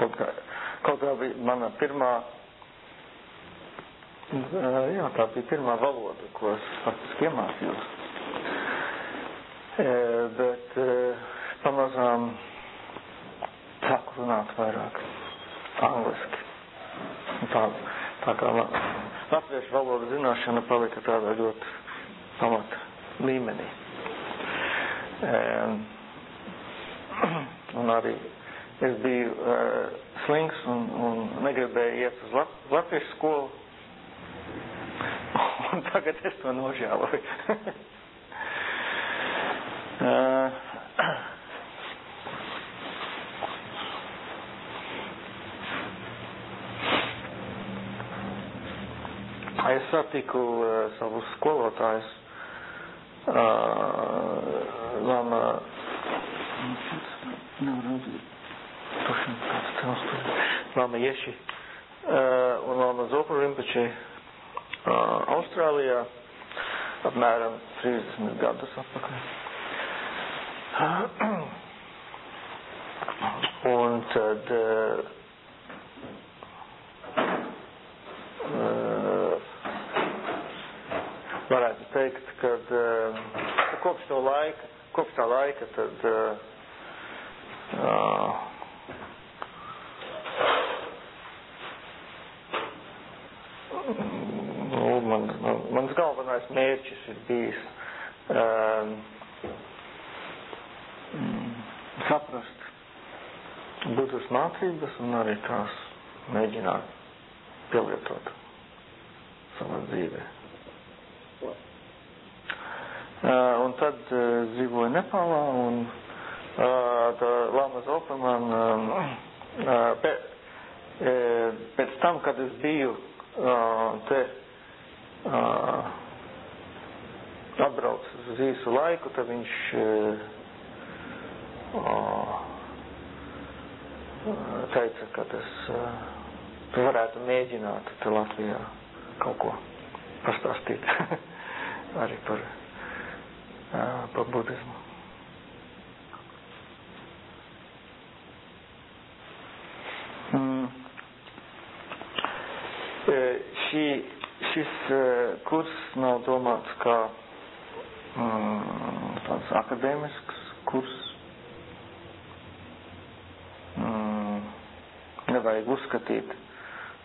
kaut kā, kaut kā bija mana pirmā Jā, tā bija pirmā valoda, ko es faktiski iemācījos. Bet pamazām sāku runāt vairāk angliski. Tā, tā kā latviešu valoda zināšana palika tādā ļoti pamata līmenī. E, un arī es biju uh, slings un, un negribēju iet uz lat, latviešu skolu un tagad es to nožēloju. es satiku uh, savus skolotājus uh, Lama Lama Ješi uh, un Lama Zopa Rinpoche uh, Austrālijā apmēram 30 gadus atpakaļ. Un tad uh, varētu teikt, ka uh, kopš to laika, kopš tā laika tad uh, uh, nu, man, man, mans galvenais mērķis ir bijis um, saprast budas mācības un arī tās mēģināt pielietot savā dzīvē. Uh, un tad uh, dzīvoju Nepālā un uh, Lama Zopa man um, uh, pē, uh, pēc tam, kad es biju uh, te uh, atbraucis uz īsu laiku, tad viņš uh, teica, ka tas uh, tu varētu mēģināt te Latvijā kaut ko pastāstīt arī par, uh, par budismu. Mm. Šī, šis kurs nav domāts kā tāds akadēmisks kurs. Nevajag uzskatīt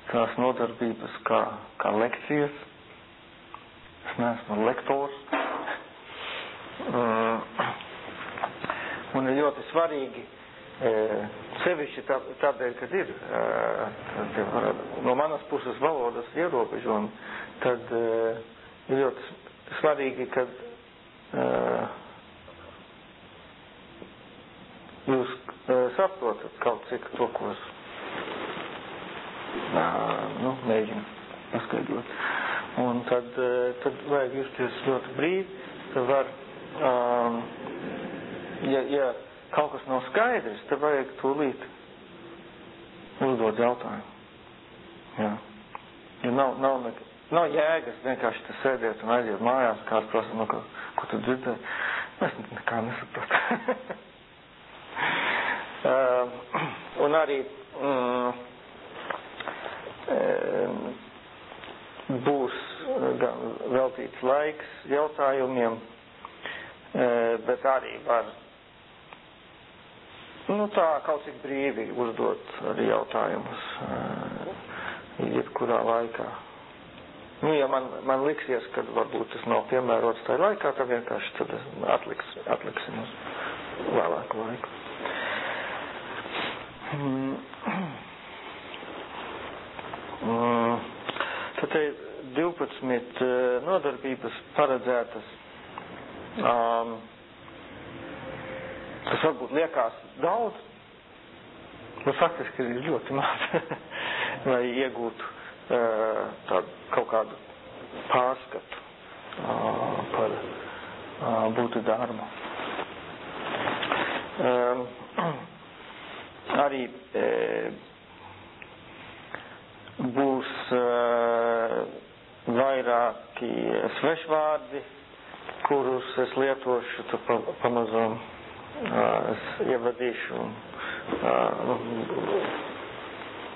tās nodarbības kā, kā lekcijas. Es neesmu lektors. Un ir ļoti svarīgi sevišķi tā, tādēļ, kad ir no manas puses valodas ierobežojumi, tad ir ļoti svarīgi, kad jūs saprotat kaut cik to, ko es nu, mēģinu paskaidrot. Un tad, tad vajag justies ļoti brīvi, tad var, um, ja, ja kaut kas nav skaidrs, tad vajag tūlīt uzdot jautājumu. Jā. Ja nav, nav, nav jēgas vienkārši te sēdēt un aiziet mājās, kāds prasa, nu, ko, ko tu dzirdēji. Es nekā nesapratu. uh, un arī mm, būs gan veltīts laiks jautājumiem, uh, bet arī var Nu, tā kaut cik brīvi uzdot arī jautājumus jebkurā laikā. Nu, ja man, man liksies, ka varbūt tas nav piemērots tajā laikā, tad vienkārši tad atliks, atliksim uz vēlāku laiku. mm, tad te ir 12 nodarbības paredzētas. Um, tas varbūt liekas daudz, bet faktiski ir ļoti maz, lai iegūtu tādu kaut kādu pārskatu par būtu. Um, arī būs vairāki svešvārdi, kurus es lietošu, pa, pamazām es ievadīšu.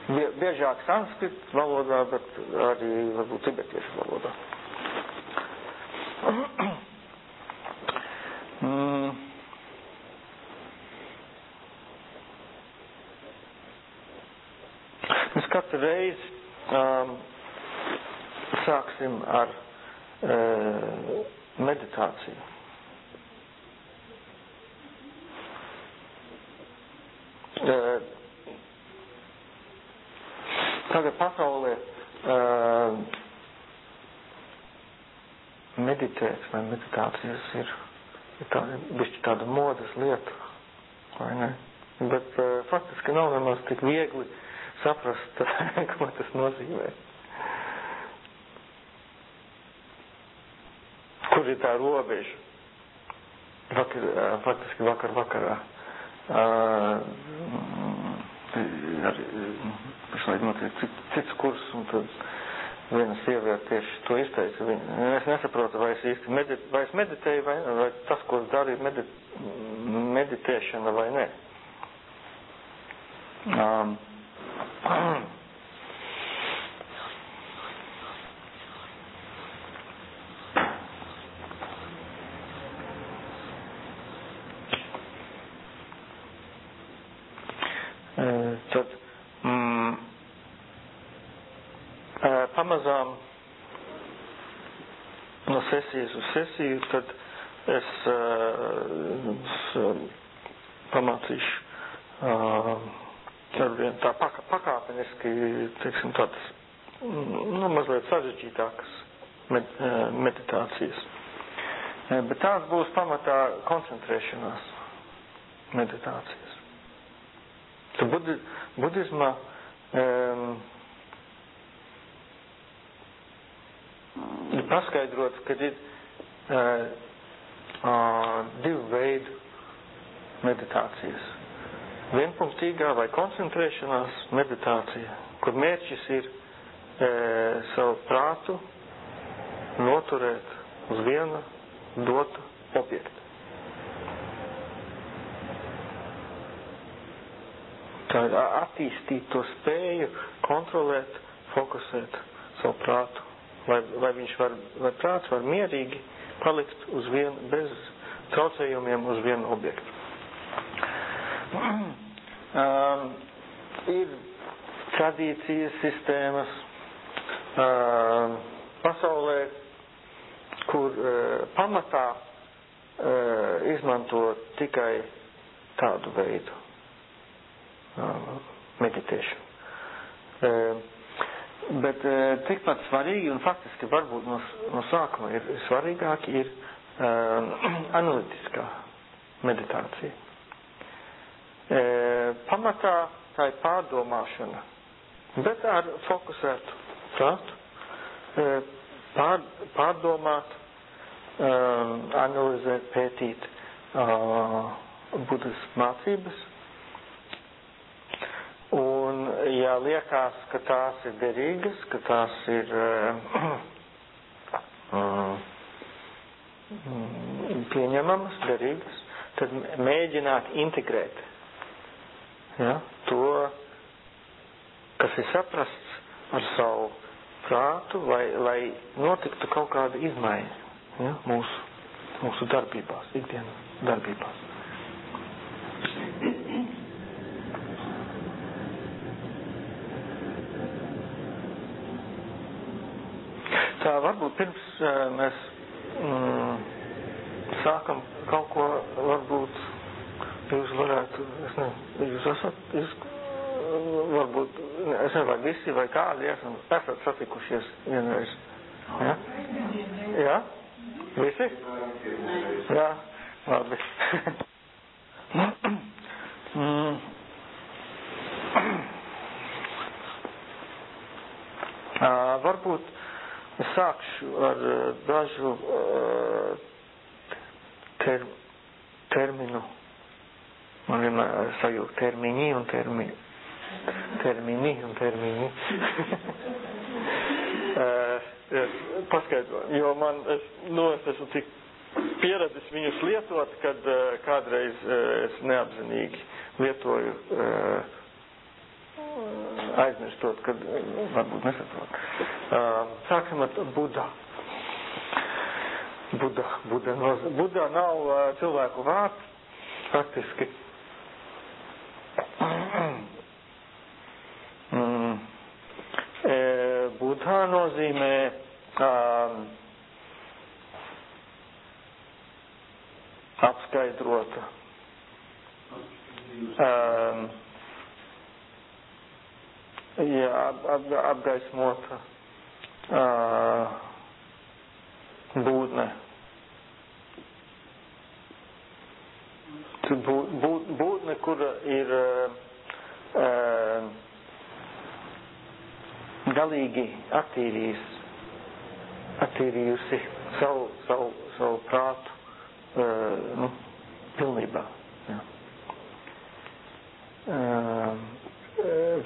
Uh, biežāk sanskrit valodā, bet arī varbūt tibetiešu valodā. mm. Mēs katru reizi um, sāksim ar uh, meditāciju. Uh, tagad pasaulē uh, meditēt vai meditācijas ir, ir tāda, bišķi tāda modas lieta, vai ne? Bet uh, faktiski nav nemaz tik viegli saprast, ko tas nozīmē. Kur ir tā robeža? Vakar, faktiski vakar vakarā. Arī pašlaik notiek cits kurs, un tad viena sieviete tieši to izteica. Viņa, es nesaprotu, vai es īsti medit, vai es meditēju, vai, vai tas, ko es daru, ir medit, meditēšana vai nē. Um, Tad mm, pamazām no sesiju, tad es, es pamācīšu arvien tā pakāpeniski, teiksim, tādas, nu, mazliet sarežģītākas med, meditācijas. Bet tās būs pamatā koncentrēšanās meditācijas. Tad budi, budismā um, ir paskaidrots, ka ir divu veidu meditācijas. Vienpunktīgā vai koncentrēšanās meditācija, kur mērķis ir e, savu prātu noturēt uz viena dota objekta. Tā ir attīstīt to spēju kontrolēt, fokusēt savu prātu. Lai, lai viņš var, lai prāts var mierīgi palikt uz vienu, bez traucējumiem uz vienu objektu. um, ir tradīcijas sistēmas um, pasaulē, kur uh, pamatā uh, izmanto tikai tādu veidu meditēšanu. Bet tikpat svarīgi un faktiski varbūt no, no sākuma ir svarīgāk ir analītiskā meditācija. Pamatā tā ir pārdomāšana, bet ar fokusētu prātu, pār, pārdomāt, analizēt, pētīt budas mācības, Un, ja liekas, ka tās ir derīgas, ka tās ir uh, pieņemamas, derīgas, tad mēģināt integrēt ja, to, kas ir saprasts ar savu prātu, lai, lai notiktu kaut kāda izmaiņa ja, mūsu, mūsu darbībās, ikdienas darbībās. Tā varbūt pirms mēs mm, sākam kaut ko, varbūt jūs varētu, es nezinu, jūs esat, jūs varbūt, es nezinu, vai visi vai kādi esam, esat satikušies vienreiz. Ja? Jā? Visi? Jā, labi. mm. Uh, varbūt es sākšu ar uh, dažu uh, ter, terminu. Man vienmēr sajūta termiņi un termiņi. Termini un termiņi. uh, paskaidroju, jo man, es, nu, es esmu tik pieredzis viņus lietot, kad kādreiz es neapzinīgi lietoju aizmirstot, kad varbūt nesaprot. Sāksim ar Budā. Buda, Buda, no, Buda nav cilvēku vārds, faktiski. mm. Buddha nozīmē apskaidrota. Um, jā, ap, ap, apgaismota uh, būtne. Būt, būt, būtne, kura ir uh, galīgi attīrījis, attīrījusi savu, savu, savu prātu uh, nu, pilnībā. Jā. Uh,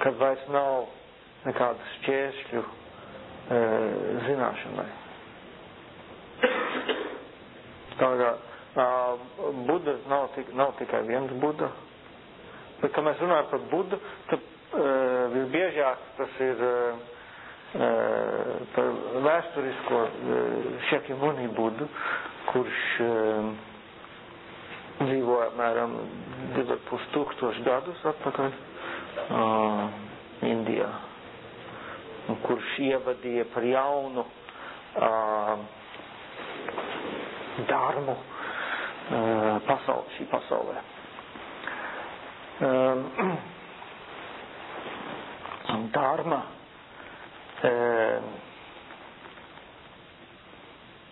kad vairs nav nekādu šķēršļu e, zināšanai. Tā kā Buda nav, tik, nav tikai viens Buda, bet, kad mēs runājam par Budu, tad visbiežāk tas ir par vēsturisko Šekimuni Budu, kurš dzīvoja apmēram 2,5 tūkstoši gadus atpakaļ uh, Indijā, kurš ievadīja par jaunu uh, darmu uh, pasauli, šī pasaulē. Um, dharma um,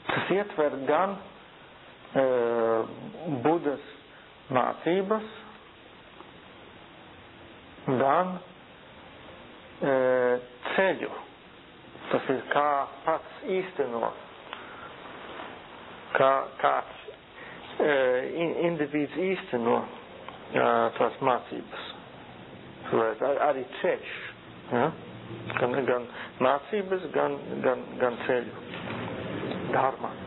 tas ietver gan uh, Budas mācības, gan e, ceļu. Tas ir kā pats īsteno, kā kāds e, individs īsteno e, tās mācības. Ar, arī ceļš. Ja? Gan, gan mācības, gan, gan, gan ceļu. Dharma.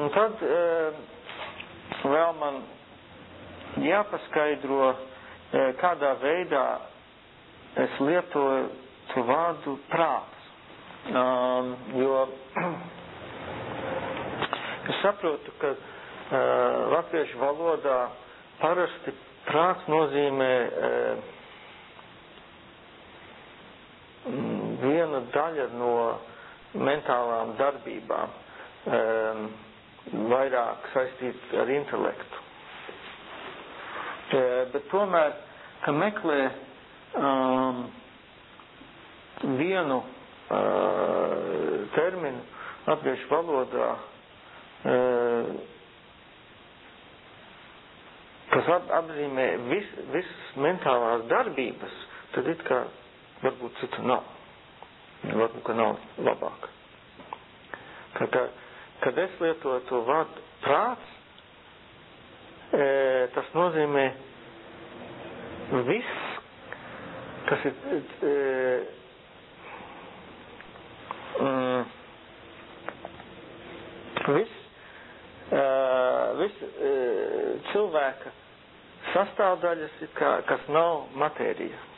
Un tad e, vēl man jāpaskaidro, e, kādā veidā es lietoju to vārdu prāts. Um, jo es saprotu, ka uh, latviešu valodā parasti prāts nozīmē uh, viena daļa no mentālām darbībām. Um, vairāk saistīts ar intelektu. E, bet tomēr, ka meklē um, vienu uh, terminu latviešu valodā, uh, kas ap, apzīmē vis, visas mentālās darbības, tad it kā varbūt citu nav. Varbūt, ka nav labāk. Kā, kā, kad es lietoju to vārdu prāts, e, tas nozīmē viss, kas ir e, mm, viss, e, viss e, cilvēka sastāvdaļas, kā, kas nav matērija.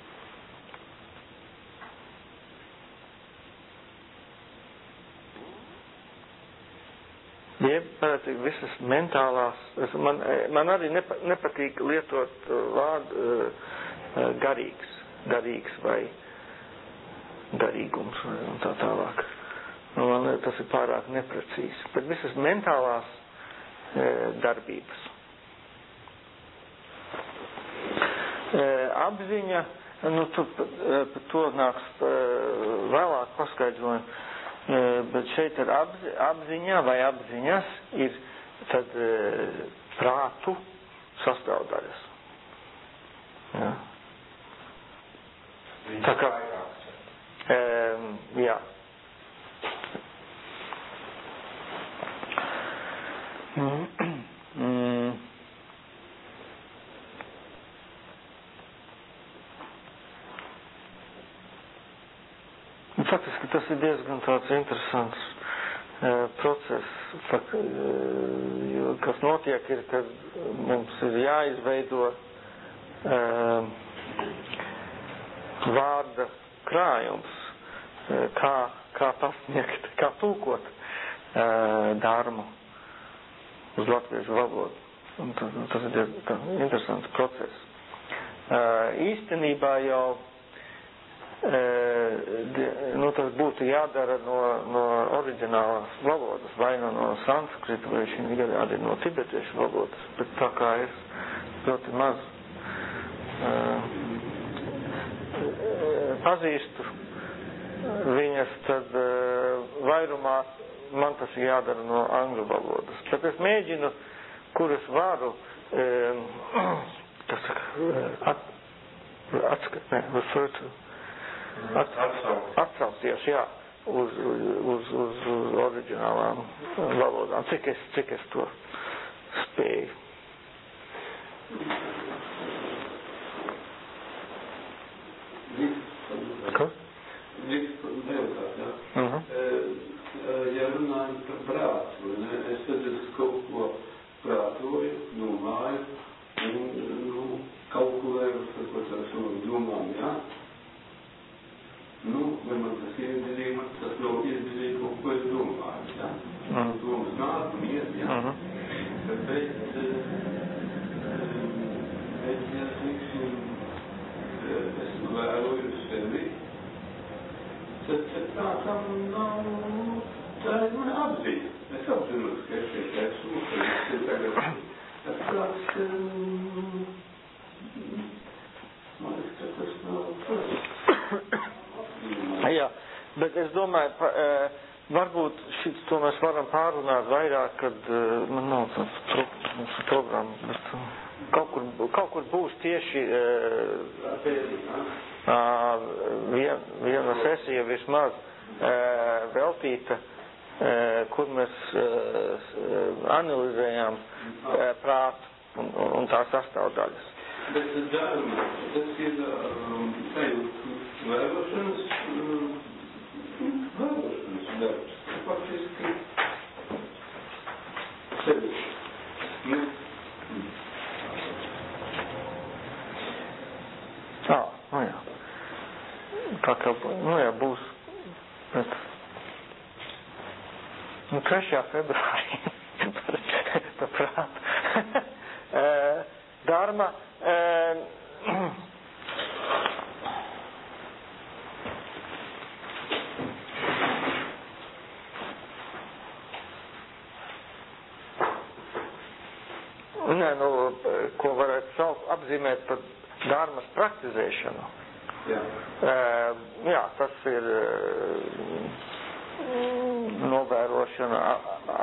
Jeb visas mentālās, man, man arī nepa, nepatīk lietot vārdu garīgs, garīgs vai garīgums un tā tālāk. Nu, man tas ir pārāk neprecīzi. Bet visas mentālās e, darbības. apziņa, nu, tur par to nāks vēlāk paskaidrojumi, bet šeit ir apzi, apziņa vai apziņas ir tad prātu sastāvdaļas. Ja. Tā kā, um, jā. Mm. Faktiski tas ir diezgan tāds interesants uh, process, fak, uh, kas notiek ir, kad mums ir jāizveido uh, vārda krājums, kā, kā pasniegt, kā tulkot uh, dārmu uz latviešu valodu. Un tas, tas ir diezgan interesants process. Īstenībā jau nu, tas būtu jādara no, no oriģinālās valodas, vai no, no sanskrita, vai šī gadījumā no tibetiešu valodas, bet tā kā es ļoti maz uh, pazīstu viņas, tad uh, vairumā man tas ir jādara no angļu valodas. Bet es mēģinu, kuras varu, um, saka, at, atskat, ne, refer to, At, atsaukties, jā, uz, uz, uz, uz oriģinālām valodām, cik es, cik es to spēju. Ko? Uh -huh. Ja runājam par prātu, ne, es tad es kaut ko prātoju, domāju, un, nu, kalkulēju, sakot, ar savām domām, jā. Ja? Vai man tas nav izdarījums kaut ko es domāju, ja? Mhm. Domas nāk iet, ja? Mhm. Bet, bet, ja, teiksim, esmu vēroju sevi, tad, tad tā tam nav, tā ir mana apziņa. Es apzinos, ka es šeit esmu, ka es ir tagad, tas tāds, man liekas, ka tas nav tas. Jā, bet es domāju, pa, e, varbūt šit, to mēs varam pārunāt vairāk, kad e, man nav tāds pro, mūsu programma, bet e, kaut kur, kaut kur būs tieši e, vien, viena sesija vismaz e, veltīta, e, kur mēs e, analizējām e, prātu un, un, tā sastāvdaļas. Bet dārma, tas ir um, sajūta vērošanas, vērošanas darbs. Faktiski sevi. Nu, Tā, nu jā. Tā kā, nu jā, būs, bet, nu, 3. februārī, par, par prātu. Dharma, Nē, nu, ko varētu saukt, apzīmēt par dārmas praktizēšanu. jā. Uh, jā, tas ir novērošana,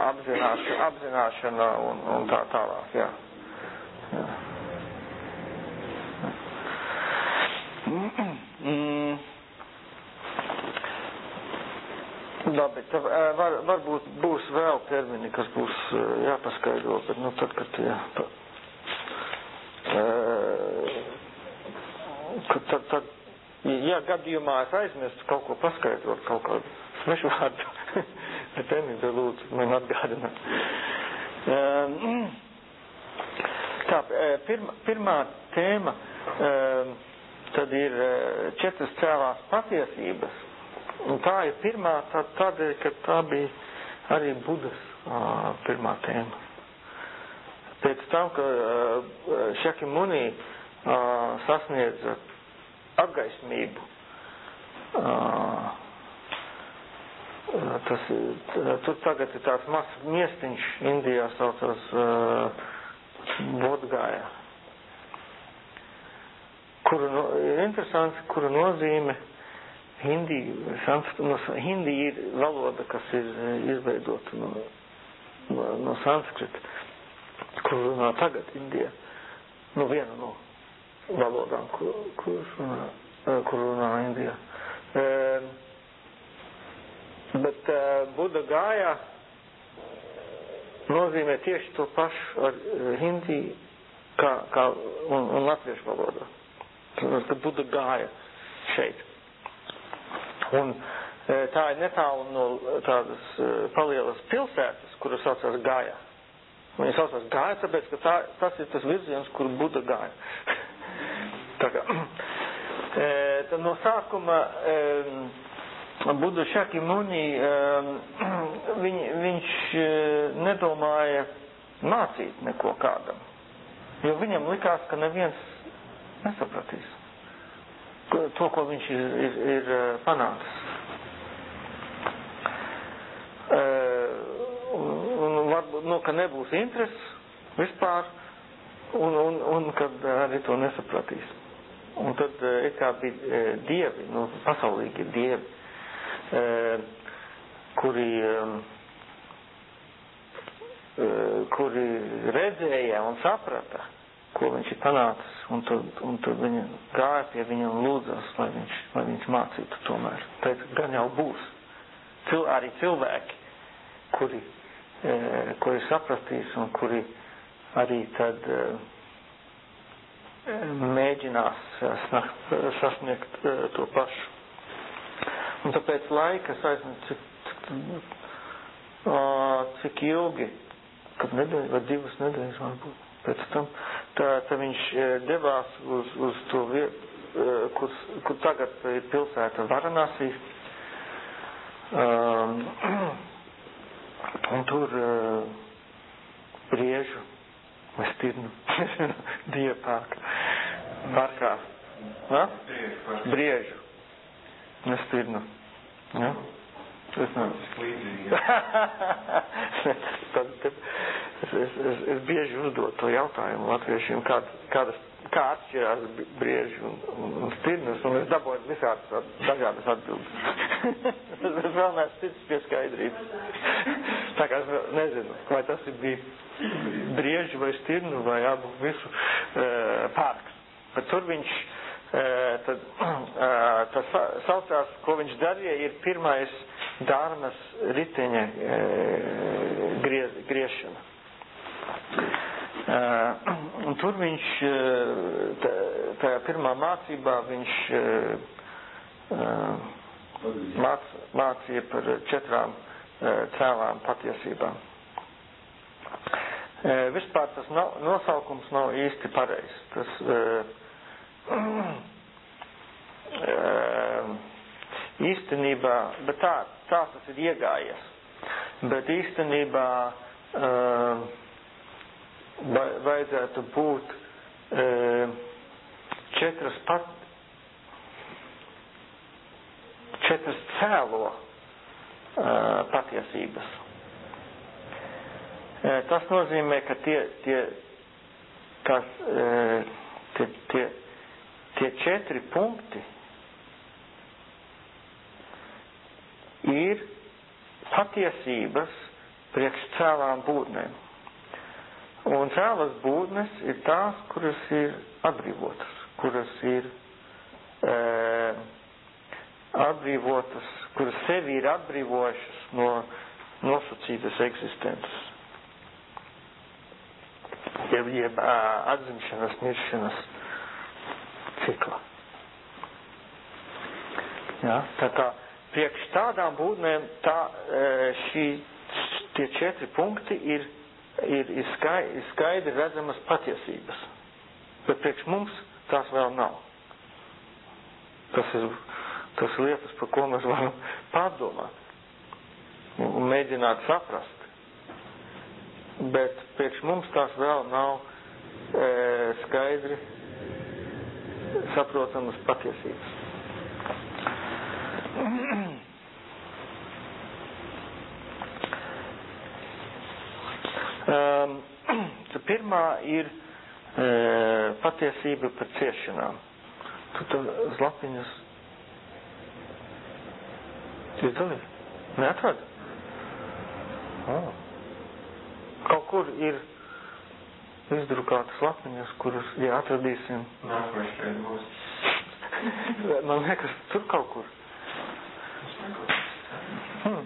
apzināšana, apzināšana un, un tā tālāk. Jā. jā. Mm. Labi, tad var, varbūt būs vēl termini, kas būs jāpaskaidro, bet nu tad, kad jā, pa, kad tad, tad, ja gadījumā es aizmirstu kaut ko paskaidrot, kaut kādu svešu vārdu, bet Emīļa lūdzu man atgādināt. Tā, pirma, pirmā tēma tad ir četras cēlās patiesības. Un tā ir pirmā, tā, tādēļ, ka tā bija arī Budas uh, pirmā tēma. Pēc tam, ka uh, Šaki Munī uh, sasniedza apgaismību, uh, tas, tur tagad ir tāds mazs miestiņš Indijā saucas uh, Bodgāja. kura no, ir interesanti, kura nozīme hindi, sanskrit, no, hindi ir valoda, kas ir izveidota no, no, no sanskrita, kur runā tagad Indija. Nu, viena no valodām, kur, kur runā, kur runā Indijā. E, bet e, Buda gājā nozīmē tieši to pašu ar hindi kā, kā un, un latviešu valodā. Ka Buda gāja šeit. Un e, tā ir netālu no tādas e, palielas pilsētas, kuras saucas Gājā. Viņa saucas Gājā, tāpēc, ka tā, tas ir tas virziens, kur Buda gāja. tā kā, e, tad no sākuma Buda Šaki Muni, e, viņ, viņš nedomāja mācīt neko kādam, jo viņam likās, ka neviens nesapratīs to, ko viņš ir, ir, ir panācis. Un varbūt, nu, ka nebūs intereses vispār, un, un, un kad arī to nesapratīs. Un tad it kā bija dievi, nu, pasaulīgi dievi, kuri, kuri redzēja un saprata, ko viņš ir panācis, un tad, un tad viņa gāja pie viņa un lūdzās, lai viņš, lai viņš mācītu tomēr. Teica, gan jau būs. Cil, arī cilvēki, kuri, e, kuri sapratīs un kuri arī tad e, mēģinās snakt, sasniegt e, to pašu. Un tāpēc laika, aizmirsu, cik, cik, cik ilgi, kad nedēļa vai divas nedēļas varbūt pēc tam, tā, tā viņš devās uz, uz to vietu, kur, kur tagad ir pilsēta Varanasī. Um, un tur uh, briežu vai stirnu diepāk parkā. Briežu. Ne stirnu. Ja? Es nezinu. tad, tad, es, es, es, es bieži uzdodu to jautājumu latviešiem, kā, kādas, kā atšķirās brieži un, un, un stirnas, un es dabūju visādas dažādas atbildes. es vēl neesmu ticis pie skaidrības. Tā kā es nezinu, vai tas ir bija brieži vai stirnu vai abu visu e, pārks. Bet tur viņš, e, tad, e, tas saucās, ko viņš darīja, ir pirmais dārmas riteņa e, griez, griešana. Uh, un tur viņš, tā, tajā pirmā mācībā viņš māc, mācīja par četrām cēlām patiesībām. Vispār tas nav, nosaukums nav īsti pareizs. Tas īstenībā, bet tā, tā tas ir iegājies. Bet īstenībā uh, vajadzētu būt e, četras pat, četras cēlo e, patiesības. E, tas nozīmē, ka tie, tie, kas, tie, tie, tie četri punkti ir patiesības priekš cēlām būtnēm. Un cēlas būtnes ir tās, kuras ir atbrīvotas, kuras ir e, atbrīvotas, kuras sevi ir atbrīvojušas no nosacītas eksistences. Jeb, jeb atzimšanas, miršanas cikla. Ja, tā kā priekš tādām būtnēm tā, šī, tie četri punkti ir ir, ir skaidri redzamas patiesības. Bet priekš mums tās vēl nav. Tas ir, tas ir lietas, par ko mēs varam pārdomāt un mēģināt saprast. Bet priekš mums tās vēl nav e, skaidri saprotamas patiesības. Um, pirmā ir e, patiesība par ciešanām. Tu tās lapiņas izdalīji? Neatradi? Oh. Kaut kur ir izdrukātas lapiņas, kuras, ja atradīsim. Nākošais būs. Man liekas, tur kaut kur. Hmm.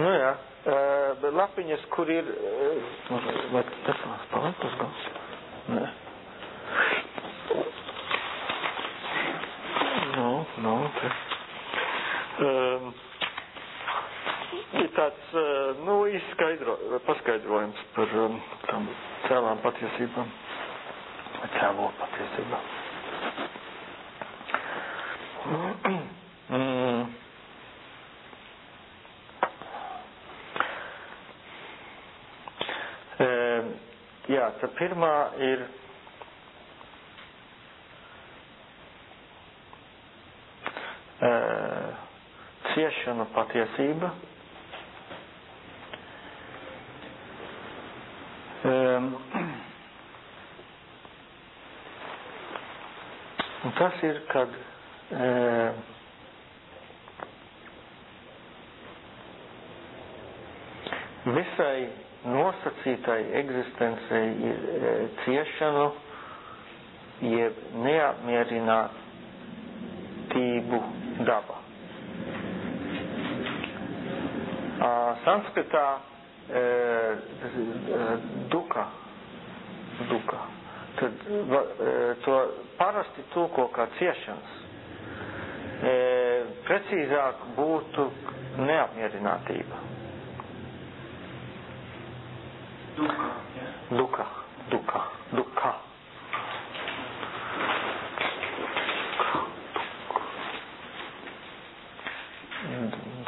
Nu jā, uh, lapiņas, kur ir, uh, vai tas tās palatos gal? Nē. Nu, nu, te. Um, ir tāds, uh, nu, izskaidro, paskaidrojums par um, tam cēlām patiesībām. Cēlo patiesībām. mm. E, jā, tad pirmā ir ciešanu patiesība. Un tas ir, kad visai nosacītai eksistencei ir e, ciešanu, jeb neapmierinātību daba. A, sanskritā e, duka, duka, tad va, e, to parasti tulko kā ciešanas. E, precīzāk būtu neapmierinātība. Duka. Jā. Duka, duka, duka.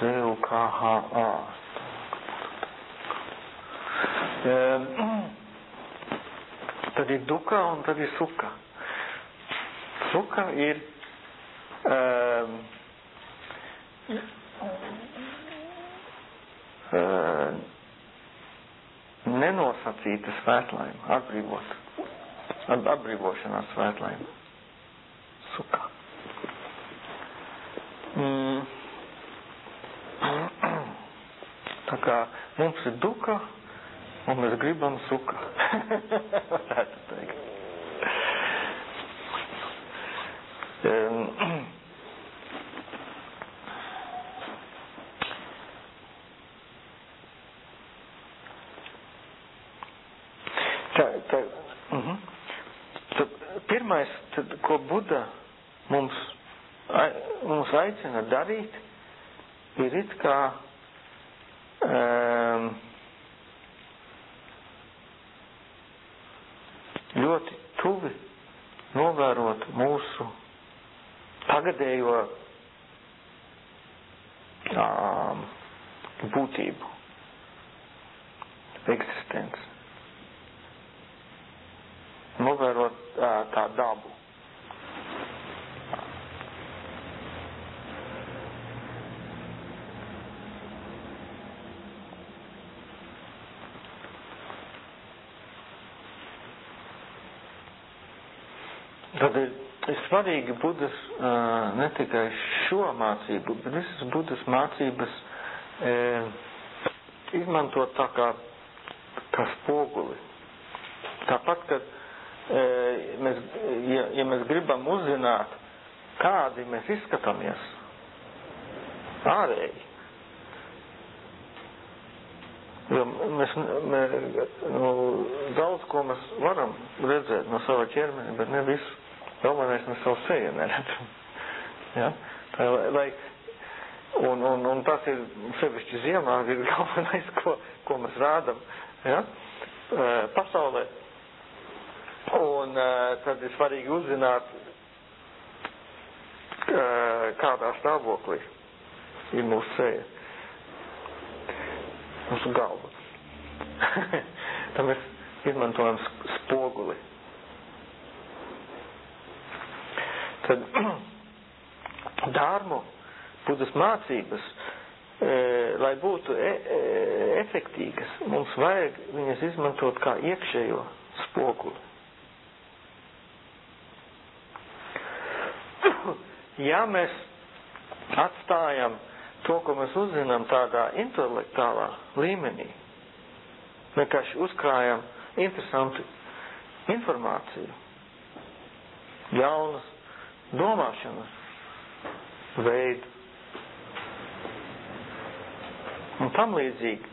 D-U-K-H-A. Tad ir duka un tad ir suka. Suka ir um, uh, nenosacīta svētlaima, atbrīvot, atbrīvošanās svētlaima. Suka. Mm. Tā kā mums ir duka, un mēs gribam suka. Varētu teikt. Um, Tā, tā, uh -huh. tad, pirmais, tad, ko Buda mums, mums aicina darīt, ir it kā um, ļoti tuvi novērot mūsu tagadējo um, būtību, eksistenci novērot tā, tā dabu. Tad ir, ir svarīgi Budas uh, ne tikai šo mācību, bet visas Budas mācības e, izmantot tā kā, kā spoguli. Tāpat, kad e, mēs, ja, ja mēs gribam uzzināt, kādi mēs izskatāmies ārēji, jo mēs, mēs nu, daudz ko mēs varam redzēt no sava ķermeņa, bet ne visu. Galvenais no savu seju neredzam. Ja? Tā, lai, lai, un, un, un tas ir sevišķi ziemā, ir galvenais, ko, ko mēs rādam ja? pasaulē. Un uh, tad ir svarīgi uzzināt, uh, kādā stāvoklī ir mūsu seja, mūsu galva. tad mēs izmantojam spoguli. Tad dārmu, budas mācības, e, lai būtu e, e, efektīgas, mums vajag viņas izmantot kā iekšējo spoguli. ja mēs atstājam to, ko mēs uzzinām tādā intelektuālā līmenī, vienkārši uzkrājam interesantu informāciju, jaunas domāšanas veidu un tam līdzīgi,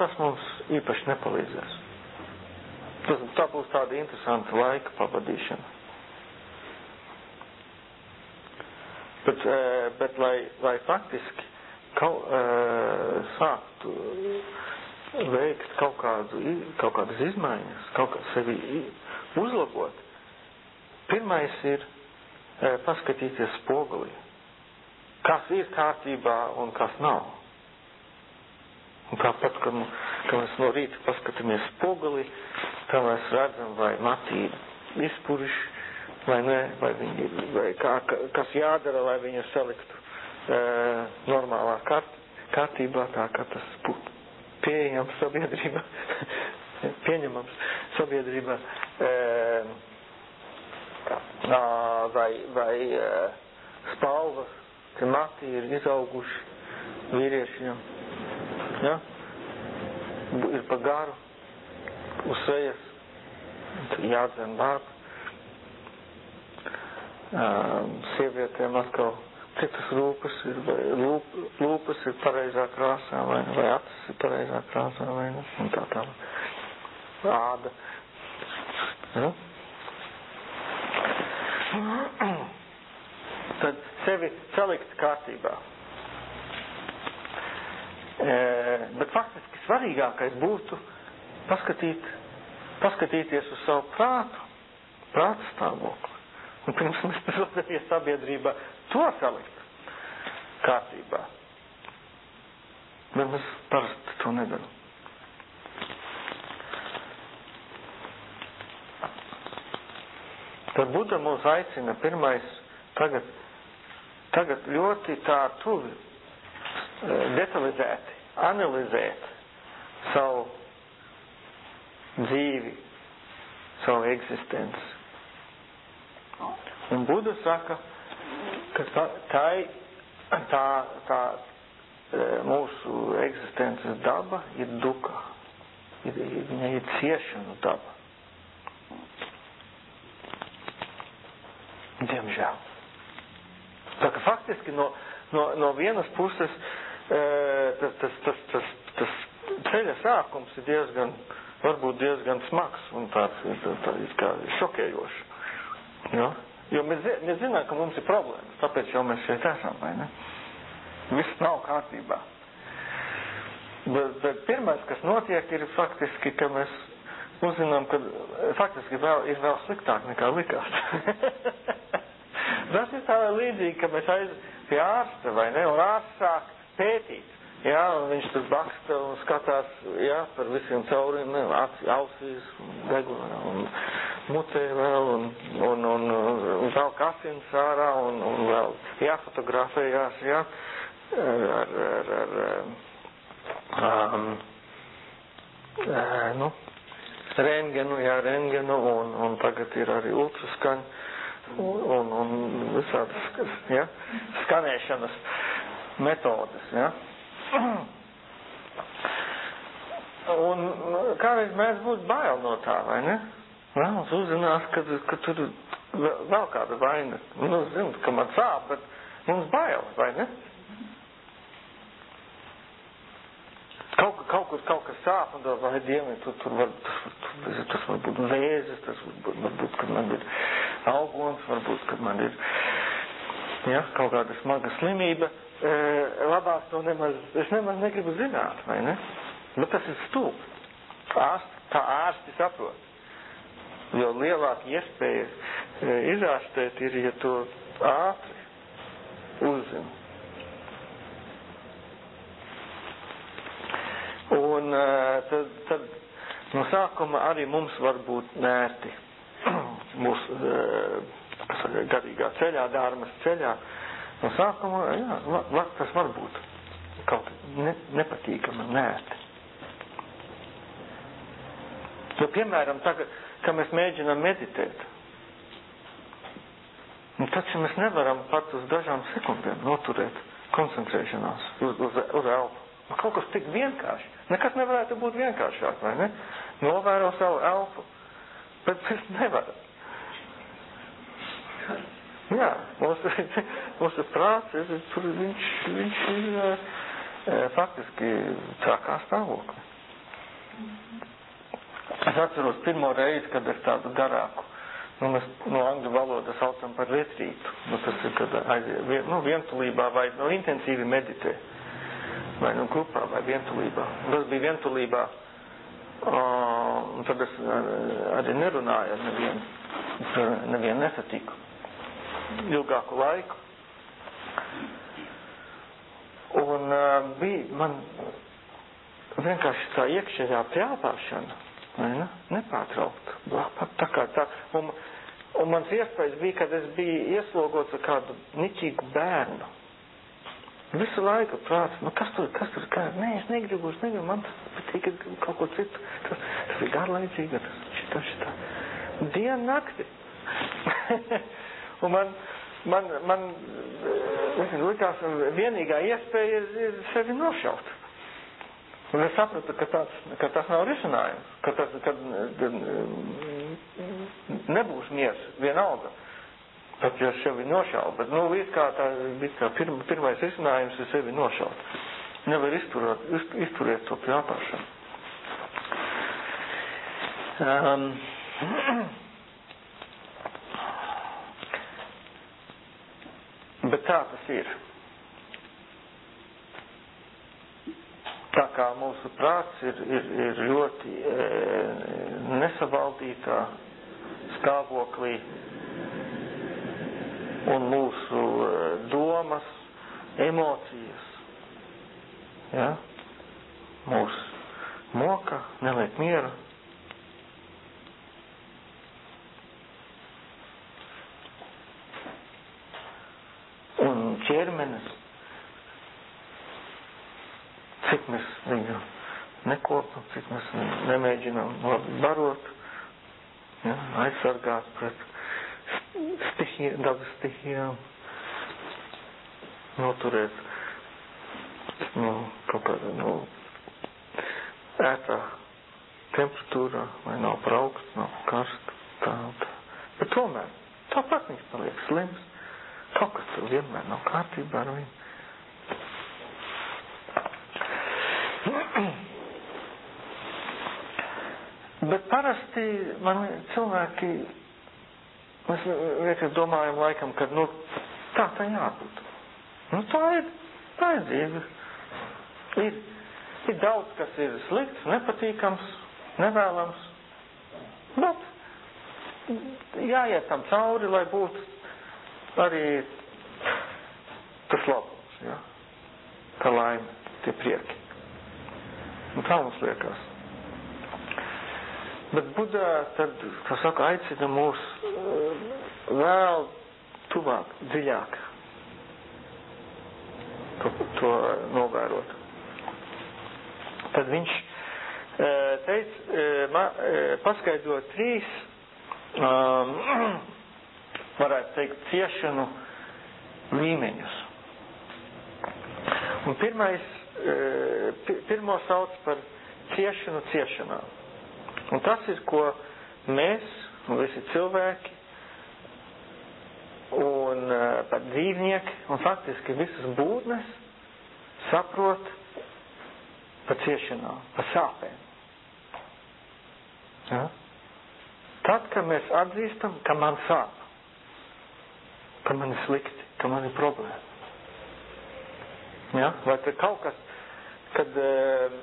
tas mums īpaši nepalīdzēs. Tas, tā būs tāda interesanta laika pavadīšana. Bet, bet lai, lai faktiski kaut, sāktu veikt kaut, kādu, kaut kādas izmaiņas, kaut kā sevi uzlabot, pirmais ir paskatīties spogulī. Kas ir kārtībā un kas nav. Un tāpat, kad, kad mēs no rīta paskatāmies spoguli, tā mēs redzam, vai matība izpuriši, vai nē, vai, viņi, vai kā, kas jādara, lai viņu saliktu e, normālā kārt, kārtībā, tā kā tas būtu pieejams sabiedrībā, pieņemams sabiedrībā, e, vai, vai e, spalvas, ka mati ir izauguši vīriešiem Ja? Ir pa garu, uz sejas, jādzen vārds. Sievietēm atkal citas rūpes ir, vai lūp, lūpas ir pareizā krāsā, vai, vai acis ir pareizā krāsā, vai ne, un tā tālāk. Āda. Ja? Tad sevi salikt kārtībā. Bet faktiski svarīgākais būtu paskatīt, paskatīties uz savu prātu, prāta stāvokli. Un pirms mēs paskatāmies sabiedrībā to salikt kārtībā. Bet mēs parasti to nedaram. Tad Buda mūs aicina pirmais tagad, tagad ļoti tā tuvi detalizēti analizēt savu dzīvi, savu eksistenci. Un Buda saka, ka tā, tā, tā, tā mūsu eksistences daba ir duka, ir, viņa ir ciešanu daba. Diemžēl. Tā ka faktiski no, no, no vienas puses tas, tas, tas, tas, tas ceļa sākums ir diezgan, varbūt diezgan smags un tāds, tāds kā šokējošs. Ja? Jo mēs, mēs zinām, ka mums ir problēmas, tāpēc jau mēs šeit esam, vai ne? Viss nav kārtībā. Bet, bet pirmais, kas notiek, ir faktiski, ka mēs uzzinām, ka faktiski vēl, ir vēl sliktāk nekā likās. Tas ir tā līdzīgi, ka mēs aiz pie ārsta, vai ne, un ārsts sāk pētīt. Jā, un viņš tur baksta un skatās, jā, par visiem cauriem, ne, ausīs, deguna un mutē vēl, un, un, un, un vēl kasins ārā, un, un vēl jāfotografējās, jā, ar, ar, ar, ar um, nu, rengenu, jā, rengenu, un, un tagad ir arī ultraskaņa, un, un visādas, jā, skanēšanas metodas. Ja? Un kādreiz mēs būtu bail no tā, vai ne? Vēlas uzzinās, ka, ka tur vēl kāda vaina. Nu, zinu, ka man sāp, bet mums bail, vai ne? Kaut, kaut kur kaut kas sāp, un vai dievi, tur, tur var, tas, tas, tas var būt vēzis, tas var būt, varbūt, kad man ir augons, varbūt, kad man ir, ja, kaut kāda smaga slimība, labāk to nemaz, es nemaz negribu zināt, vai ne? Bet tas ir stulbi. Ārsti, kā ārsti saprot. Jo lielāka iespēja izārstēt ir, ja to ātri uzzina. Un tad, tad no sākuma arī mums var būt nērti mūsu garīgā ceļā, dārmas ceļā, No sākuma, jā, var, tas var būt kaut ne, nepatīkami, nērti. Jo, piemēram, tagad, kad mēs mēģinām meditēt, un taču mēs nevaram pat uz dažām sekundēm noturēt koncentrēšanās uz, uz, uz elpu. Nu, kaut kas tik vienkārši. Nekas nevarētu būt vienkāršāk, vai ne? Novēro savu elpu. Bet mēs nevaram. Jā, mūsu, mūsu prāts ir, tur viņš, viņš ir e, faktiski trakā stāvoklī. Es atceros pirmo reizi, kad es tādu garāku, nu, mēs no angļu valodas saucam par retrītu. Nu, tas ir, kad aiziet, vien, nu, vientulībā vai no intensīvi meditē. Vai nu grupā, vai vientulībā. Tas bija vientulībā. Un tad es arī nerunāju ar nevienu. Nevienu nesatiku. Ilgāku laiku. Un uh, bija man vienkārši tā iekšējā pļāpāšana, ne? Nepārtraukt. Tā kā tā. Un, un mans iespējas bija, kad es biju ieslogots ar kādu niķīgu bērnu. Visu laiku prāts, nu kas tur, kas tur, kā, nē, es negribu, es negribu, man tas patīk, es gribu kaut ko citu, tas, tas ir garlaicīgi, tas šitā, šitā. Dienu nakti. un man, man, man, nezinu, likās, vienīgā iespēja ir, ir sevi nošaut. Un es sapratu, ka, tāds, ka tas nav risinājums, ka tas, ka nebūs miers vienalga. Pat ja sevi nošaubu, bet, nu, līdz kā tā bija tā pirma, pirmais risinājums ir sevi nošaut. Nevar izturēt, izturēt to pļāpāšanu. Um, bet tā tas ir. Tā kā mūsu prāts ir, ir, ir ļoti e, nesavaldītā stāvoklī, un mūsu domas, emocijas. Ja? Mūs moka, neliek mieru. Un ķermenis, cik mēs viņu nekopam, cik mēs nemēģinām barot, ja? aizsargāt pret stihija, dabas stihijām, noturēt nu, kaut kādā nu, ētā temperatūrā, vai nav augstu, nav karstu, tā, tā. Bet tomēr, tāpat viņš paliek slims. Kaut kas tur vienmēr nav kārtībā ar viņu. Bet parasti man cilvēki Mēs vienkārši domājam laikam, ka, nu, tā tā jābūt. Nu, tā ir, tā ir dzīve. Ir, ir daudz, kas ir slikts, nepatīkams, nevēlams, bet jāiet tam cauri, lai būtu arī tas labums, ja? tā laime, tie prieki. Un tā mums liekas. Bet Budā tad, kā saka, aicina mūs uh, vēl tuvāk, dziļāk to, to novērot. Tad viņš uh, teica, ma, paskaidrot trīs, um, varētu teikt, ciešanu līmeņus. Un pirmais, pirmo sauc par ciešanu ciešanām. Un tas ir, ko mēs, un visi cilvēki, un uh, pat dzīvnieki, un faktiski visas būtnes saprot pa ciešanām, pa sāpēm. Ja? Tad, kad mēs atzīstam, ka man sāp, ka man ir slikti, ka man ir problēma. Ja? Vai te kaut kas, kad uh,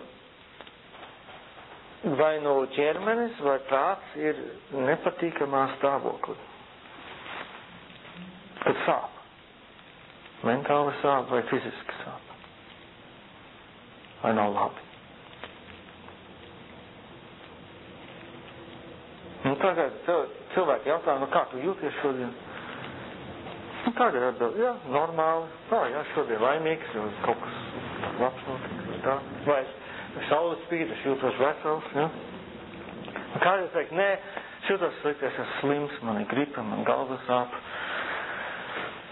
vai no ķermenis vai prāts ir nepatīkamā stāvoklī. Kad sāp. Mentāli sāp vai fiziski sāp. Vai nav labi. Nu, tagad cilvēki jautā, nu kā tu jūties šodien? Nu, tāda ir atbilde, jā, normāli. Tā, jā, šodien laimīgs, kaut kas labs notiks. Tā. Vai saules spīd, es jūtos vesels, ja? Un kādreiz teikt, nē, es jūtos slikti, es esmu slims, man ir gripa, man galva sāp.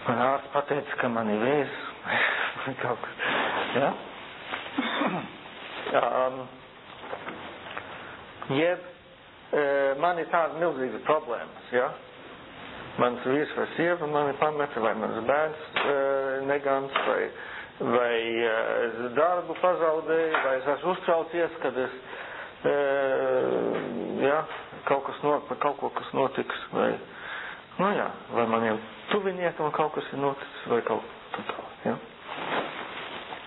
Man ārsts pateica, ka man ir vēzis kaut kas. Ja? um, jeb e, man ir tāda milzīga problēmas, ja? Mans vīrs vai sieva mani pameta, vai mans bērns e, negans, vai, vai es darbu pazaudēju, vai es esmu uztraucies, kad es, e, ja, kaut kas no, par kaut ko, kas notiks, vai, nu jā, vai maniem tuviniekiem kaut kas ir noticis, vai kaut kā tā, ja.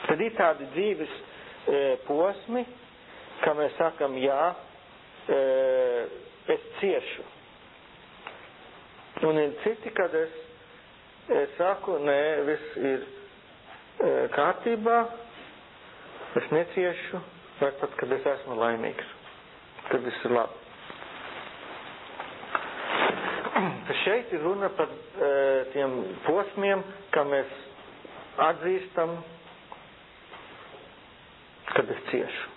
Tad ir tādi dzīves e, posmi, kā mēs sakam, jā, e, es ciešu. Un ir citi, kad es, es saku, nē, viss ir kārtībā, es neciešu, vai pat, kad es esmu laimīgs, kad viss ir labi. Šeit ir runa par tiem posmiem, kā mēs atzīstam, kad es ciešu.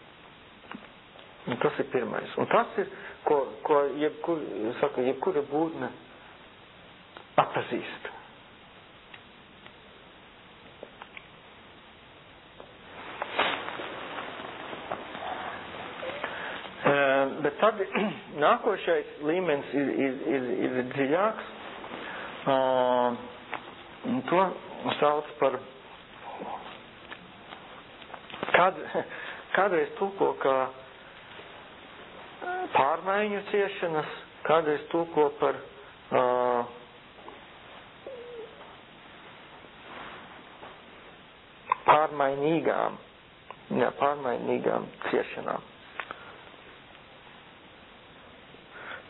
Un tas ir pirmais. Un tas ir, ko, ko jebkur, saka, jebkura būtne atpazīst. Tad nākošais līmenis ir, ir, ir, ir dziļāks. To sauc par kād, kādreiz tulko kā pārmaiņu ciešanas, kādreiz tulko par uh, pārmainīgām, jā, pārmainīgām ciešanām.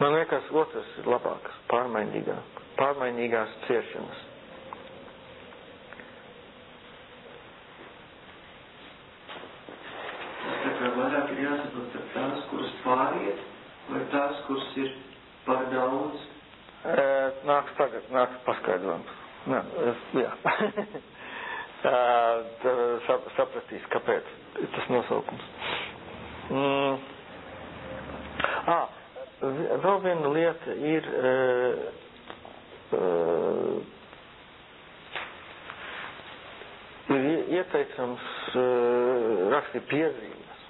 Man liekas, otrs ir labāks, pārmainīgā, pārmainīgās ciešanas. Tā kā vairāk ir jāsaprot tās, kuras pāriet, vai tās, kuras ir par daudz? E, nāks tagad, nāks paskaidrojums. Nā, es, jā. sap, sapratīs, kāpēc tas nosaukums. Mm. Ah, vēl viena lieta ir uh, uh, ir ieteicams uh, rakstīt piezīmes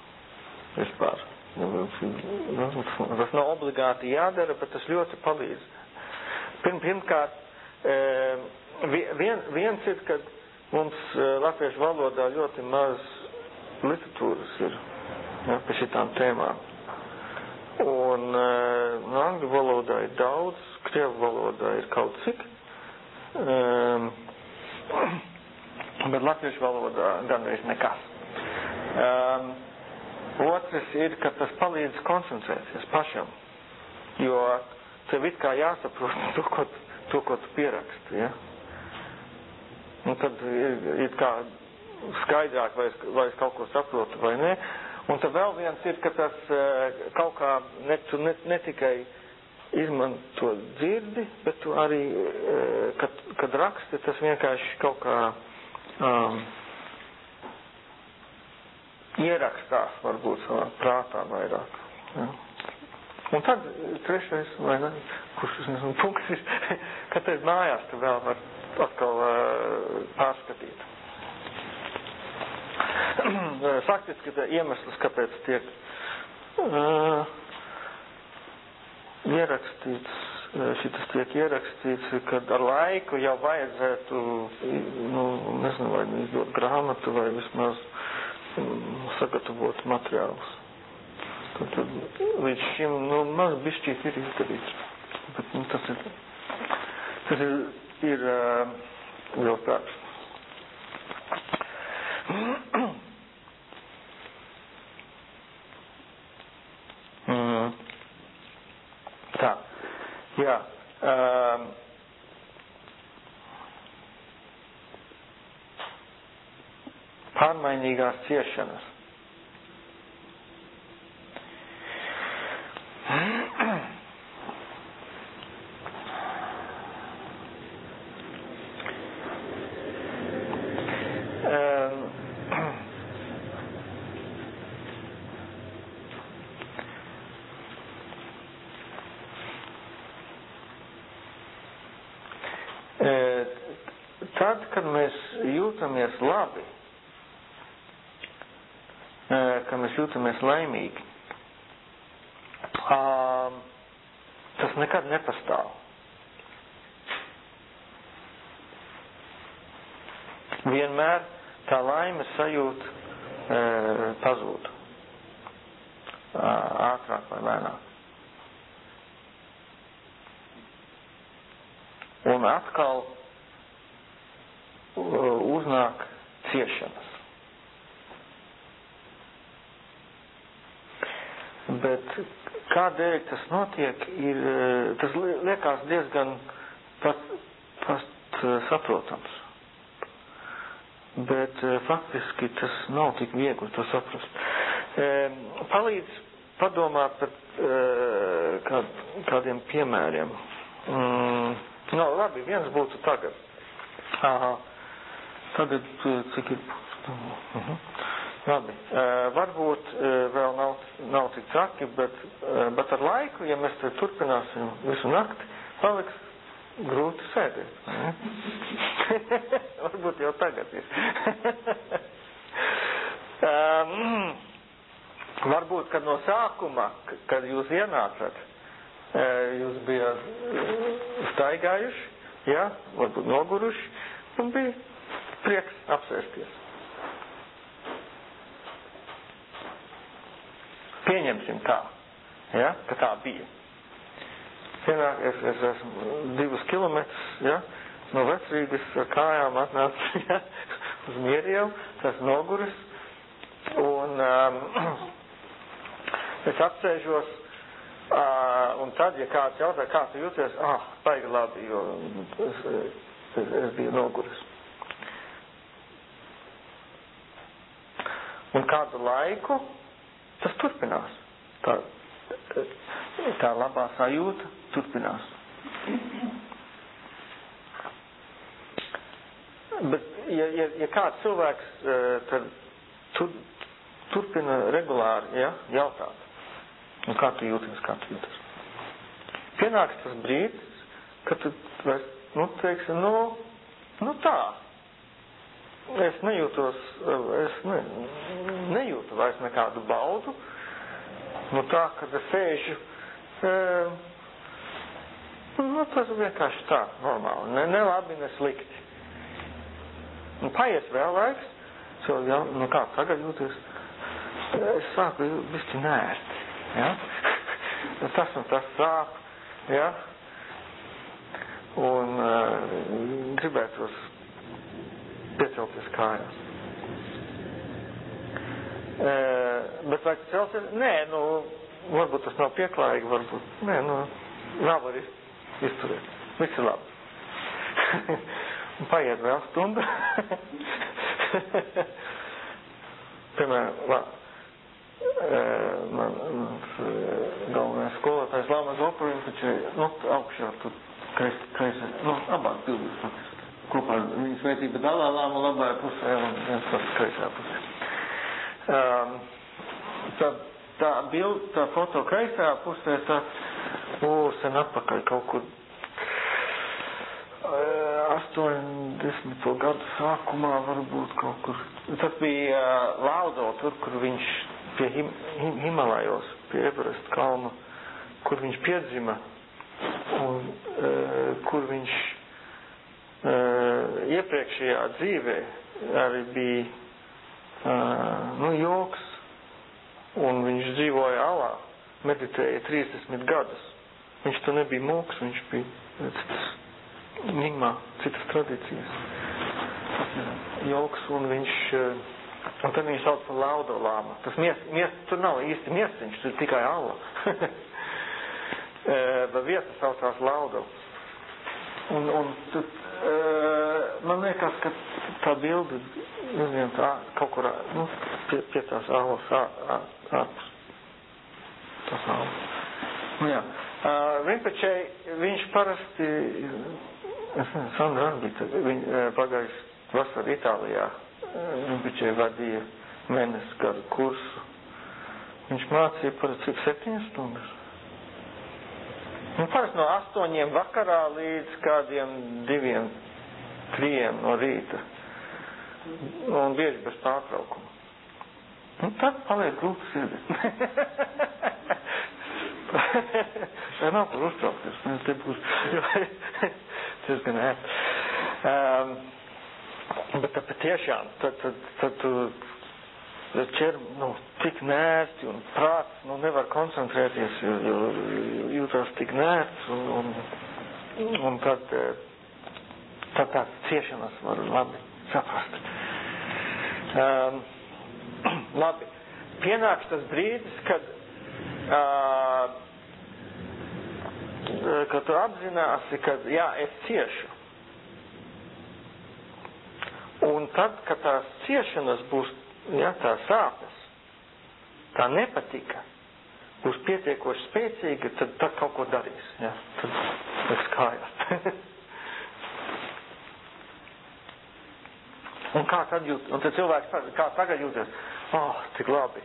vispār. Tas nav obligāti jādara, bet tas ļoti palīdz. Pirm, pirmkārt, vien, viens ir, kad Mums latviešu valodā ļoti maz literatūras ir ja, par šitām tēmām. Un no angļu valodā ir daudz, krievu valodā ir kaut cik. Um, bet latviešu valodā gandrīz nekas. Um, otrs ir, ka tas palīdz koncentrēties pašam, jo tev it kā jāsaprot to, ko, to, ko tu pieraksti. Ja? Un tad ir, ir kā skaidrāk, vai es, vai es kaut ko saprotu vai nē. Un tad vēl viens ir, ka tas kaut kā ne, tu ne, ne tikai izmanto dzirdi, bet tu arī, kad, kad raksti, tas vienkārši kaut kā um, ierakstās varbūt savā prātā vairāk. Ja. Un tad trešais, vai ne, kurš tas nezinu, punkts ir, ka tad mājās tu vēl var atkal pārskatīt. Faktiski iemesls, kāpēc tiek uh, ierakstīts, šitas tiek ierakstīts, kad ar laiku jau vajadzētu, nu, nezinu, vai izdot grāmatu vai vismaz um, sagatavot materiālus. Tad, tad līdz šim, nu, maz bišķīt ir izdarīts. Bet, nu, tas ir, tas ir ir uh, liels darbs. Mm. Tā, jā. Um, pārmainīgās ciešanas. Jūtamies laimīgi, tas nekad nepastāv. Vienmēr tā laimes sajūta pazūd ātrāk vai lēnāk. Un atkal uznāk ciešanas. Bet kādēļ tas notiek, ir, tas liekas diezgan pat, pat saprotams. Bet faktiski tas nav tik viegli to saprast. Palīdz padomāt par kād, kādiem piemēriem. Mm, no, labi, viens būtu tagad. Aha. Tagad, cik ir? Uh -huh. Labi, varbūt vēl nav, nav tik traki, bet, bet ar laiku, ja mēs te turpināsim visu nakti, paliks grūti sēdēt. varbūt jau tagad ir. um, varbūt, kad no sākuma, kad jūs ienācat, jūs bijat staigājuši, ja, varbūt noguruši, un bija prieks apsēsties. Pieņemsim tā, ja, ka tā bija. Pienāk, es, es esmu divus kilometrus, ja, no vecrīgas kājām atnācu, ja, uz mieriem, tas noguris, un um, es apsēžos, uh, un tad, ja kāds jautā, kā tu jūties, ah, baigi labi, jo es, es, es biju noguris. Un kādu laiku tas turpinās. Tā, tā labā sajūta turpinās. Bet, ja, ja, ja kāds cilvēks tad tur, turpina regulāri ja, jautāt, un kā tu jūties, kā tu jūties. Pienāks tas brīdis, kad tu vairs, nu, teiksi, nu, nu tā, es nejūtos, es ne, nejūtu vairs nekādu baudu no tā, kad es sēžu. E, nu, tas vienkārši tā, normāli. Ne, ne labi, ne slikti. Un paies vēl laiks, so, ja, nu kā tagad jūties, es sāku bišķi nērti, ja? tas un tas sāp, ja? Un uh, gribētos piecelties kājās. E, bet vai celsies? Nē, nu, varbūt tas nav pieklājīgi, varbūt. Nē, nu, nav var izturēt. Viss ir labi. Paiet vēl stunda. Piemēram, la, e, man, galvenais skolotājs Lāmas Opoviņš, taču, nu, augšā tur kreis, kreis, nu, abās pildīs faktiski kopā ar viņas vērtība dalālām un labajā pusē un viens pats kreisā pusē. Um, tā, tā bild, tā foto kreisā pusē, tā, sen atpakaļ kaut kur uh, 80. gadu sākumā varbūt kaut kur. Tas bija uh, Laudo, tur, kur viņš pie Him, Him, Himalajos, pie Everest kalna, kur viņš piedzima un uh, kur viņš uh, iepriekšējā dzīvē arī bija uh, nu, joks, un viņš dzīvoja alā, meditēja 30 gadus. Viņš to nebija mūks, viņš bija citas, nigmā, citas tradīcijas. Joks, un viņš, un tad viņš sauc par laudo lāmu. Tas miest, miest, tur nav īsti miestiņš, tur tikai ala. Bet vieta saucās laudo. Un, un man liekas, ka tā bilde, nezinu, tā kaut kur, nu, pie, pie tās ālas ārpus. Tas ālas. Nu, jā. Uh, Rinpočei, viņš parasti, es nezinu, Sandra Arbita, viņ, pagājuši vasar Itālijā, Rinpočei vadīja mēnesi gadu kursu. Viņš mācīja par cik septiņas stundas. Nu, parasti no astoņiem vakarā līdz kādiem diviem, skrien no rīta un bieži bez pārtraukuma. Nu, tad paliek grūti sirdi. Tā nav par uztraukties. Mēs te būs, tas gan ēt. Um, bet tad patiešām, tad, tad, tad tu ķer, nu, tik nērti un prāts, nu, nevar koncentrēties, jo, jo jūtās tik nērts un, un, un tad, tad tās ciešanas var labi saprast. Um, labi, pienāks tas brīdis, kad, uh, kad tu apzināsi, ka, jā, es ciešu. Un tad, kad tās ciešanas būs, ja, tā sāpes, tā nepatika, būs pietiekoši spēcīga, tad, tad kaut ko darīs. Ja, tad liks kājās. un kā tad jūt, un tad cilvēks, kā tagad jūties, oh, cik labi,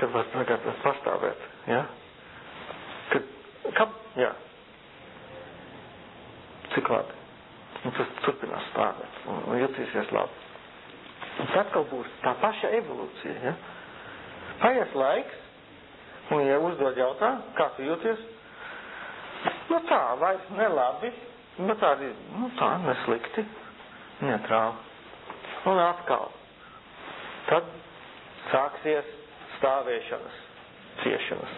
kad var tagad pastāvēt. Ja? Kad, kam, jā, cik labi. Un tas turpinās stāvēt un jutīsies labi. Un tad atkal būs tā paša evolūcija. Ja? Paies laiks, un ja uzdod jautājumu, kā tu jūties, nu tā, vairs nelabi, bet tā arī, nu tā, neslikti, netrāli. Un atkal. Tad sāksies stāvēšanas, ciešanas.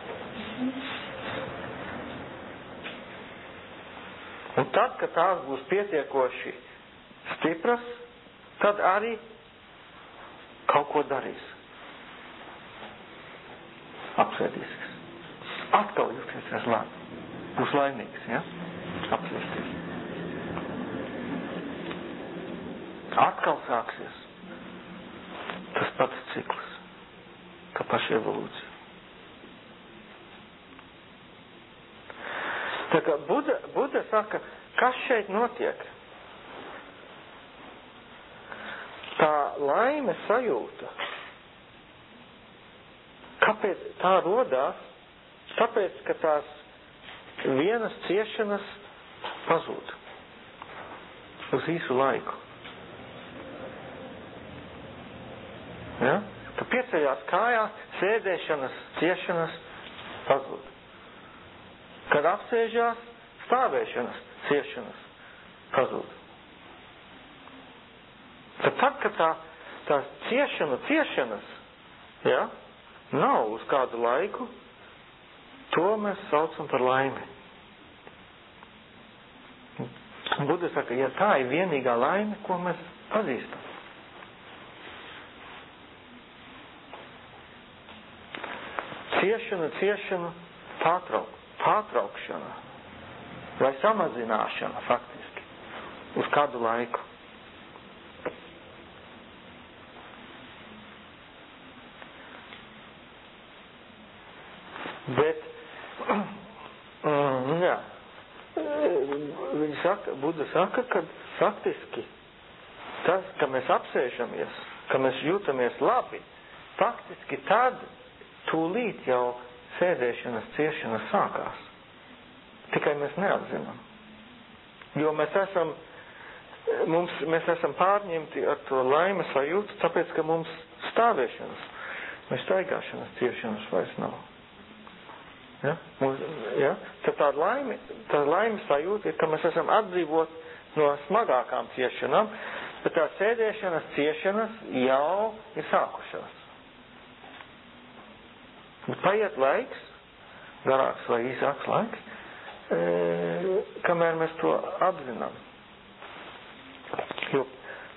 Un tad, kad tās būs pietiekoši stipras, tad arī kaut ko darīs. Apsēdīsies. Atkal jutīsies labi. Būs laimīgs, ja? Apsēsties. Atkal sāksies tas pats cikls, kā paša evolūcija. Tā kā Buda, Buda saka, kas šeit notiek? Tā laime sajūta. Kāpēc tā rodās? Tāpēc, ka tās vienas ciešanas pazūd uz īsu laiku. Ja? Tu pieceļās kājās, sēdēšanas, ciešanas pazūd. Kad apsēžās, stāvēšanas, ciešanas pazūd. Tad, tad kad tā, tā ciešana, ciešanas, ja, nav uz kādu laiku, to mēs saucam par laimi. Buda saka, ja tā ir vienīgā laime, ko mēs pazīstam. Ciešana, ciešana, pārtraukt pārtraukšana vai samazināšana faktiski uz kādu laiku. Bet, mm, jā, viņi saka, Buda saka, ka faktiski tas, ka mēs apsēžamies, ka mēs jūtamies labi, faktiski tad tūlīt jau sēdēšanas ciešanas sākās. Tikai mēs neapzinām. Jo mēs esam, mums, mēs esam pārņemti ar to laimes sajūtu, tāpēc, ka mums stāvēšanas vai staigāšanas ciešanas vairs nav. Ja? Mums, ja? Tad tā laime, tā laime sajūta ir, ka mēs esam atbrīvot no smagākām ciešanām, bet tā sēdēšanas ciešanas jau ir sākušās. Paiet laiks, garāks vai īsāks laiks, e, kamēr mēs to apzinām. Jo,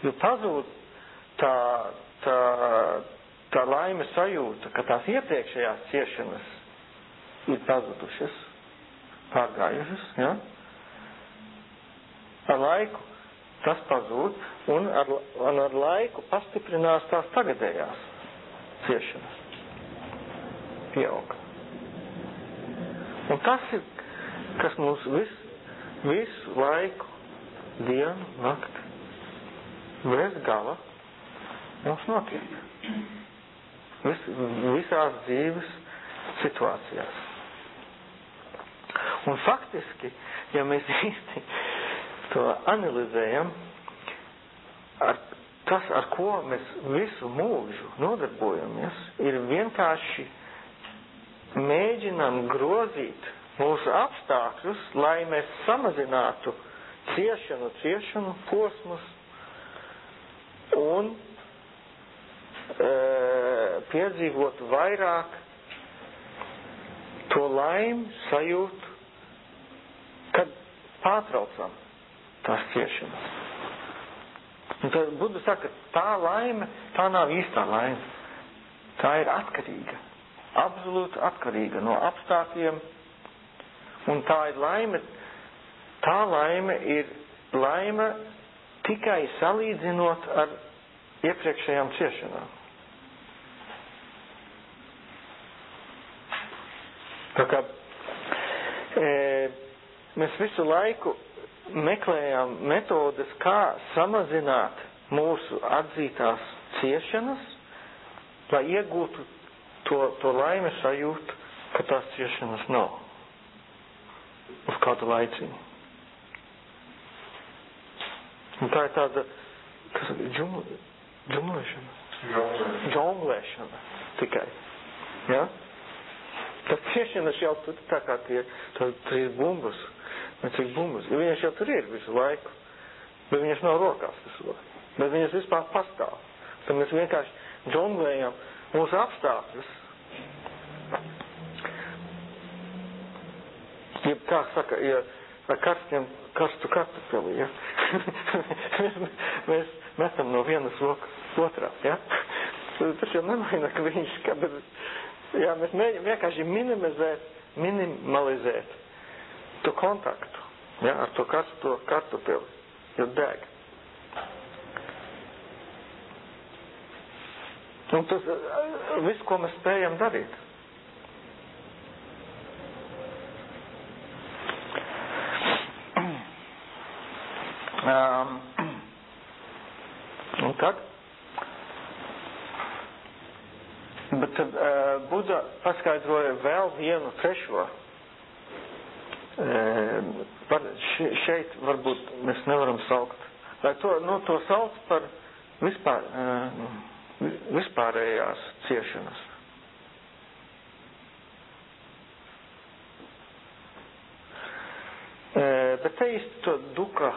jo pazūd tā, tā, tā laime sajūta, ka tās iepriekšējās ciešanas ir pazudušas, pārgājušas, ja? ar laiku tas pazūd, un ar, un ar laiku pastiprinās tās tagadējās ciešanas pieaug. Un tas ir, kas mums vis, visu laiku, dienu, nakti, bez gala mums notiek. Vis, visās dzīves situācijās. Un faktiski, ja mēs īsti to analizējam, ar, tas, ar ko mēs visu mūžu nodarbojamies, ir vienkārši mēģinām grozīt mūsu apstākļus, lai mēs samazinātu ciešanu, ciešanu posmus un e, piedzīvotu vairāk to laimi sajūtu, pārtraucam tās ciešanas. Un tad Buda saka, tā laime, tā nav īstā laime. Tā ir atkarīga. Absolūti atkarīga no apstākļiem. Un tā ir laime, tā laime ir laime tikai salīdzinot ar iepriekšējām ciešanām. Tā kā e, mēs visu laiku meklējām metodes, kā samazināt mūsu atzītās ciešanas, lai iegūtu to, to laimes sajūtu, ka tās ciešanas nav uz kādu laiciņu. Un tā ir tāda, kas džungl, džunglēšana. Džonglēšana tikai. Ja? Tas ciešanas jau tur tā kā tie, tā, trīs bumbas, vai cik bumbas. Viņas jau tur ir visu laiku, bet viņas nav rokās visu laiku. Bet viņas vispār pastāv. Tad mēs vienkārši džonglējam mūsu apstākļus. Ja kā saka, ja ar karstiem, karstu kartupeli, ja? mēs metam no vienas rokas otrā, ja? Tas jau nemaina, ka viņš, ka, bet Jā, mēs mēģinām vienkārši minimizēt, minimalizēt to kontaktu jā, ar to karsto kartupeli, jo deg. Un tas viss, ko mēs spējam darīt. Um, un tad Bet tad uh, Buda paskaidroja vēl vienu trešo. Uh, par še, šeit varbūt mēs nevaram saukt. Lai to, nu, to sauc par vispār, uh, vispārējās ciešanas. Uh, bet te īsti to duka